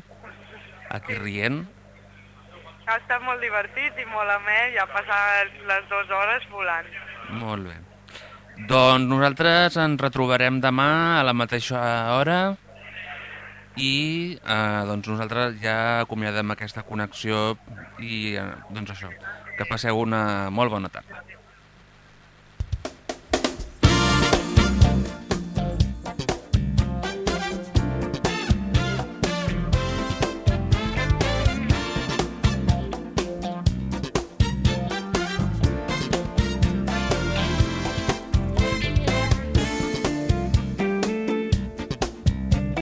Aquí rient. Ha estat molt divertit i molt amè i ha passat les dues hores volant. Molt bé. Doncs nosaltres ens retrobarem demà a la mateixa hora i eh, doncs nosaltres ja acomiadem aquesta connexió i eh, doncs això, que passeu una molt bona tarda.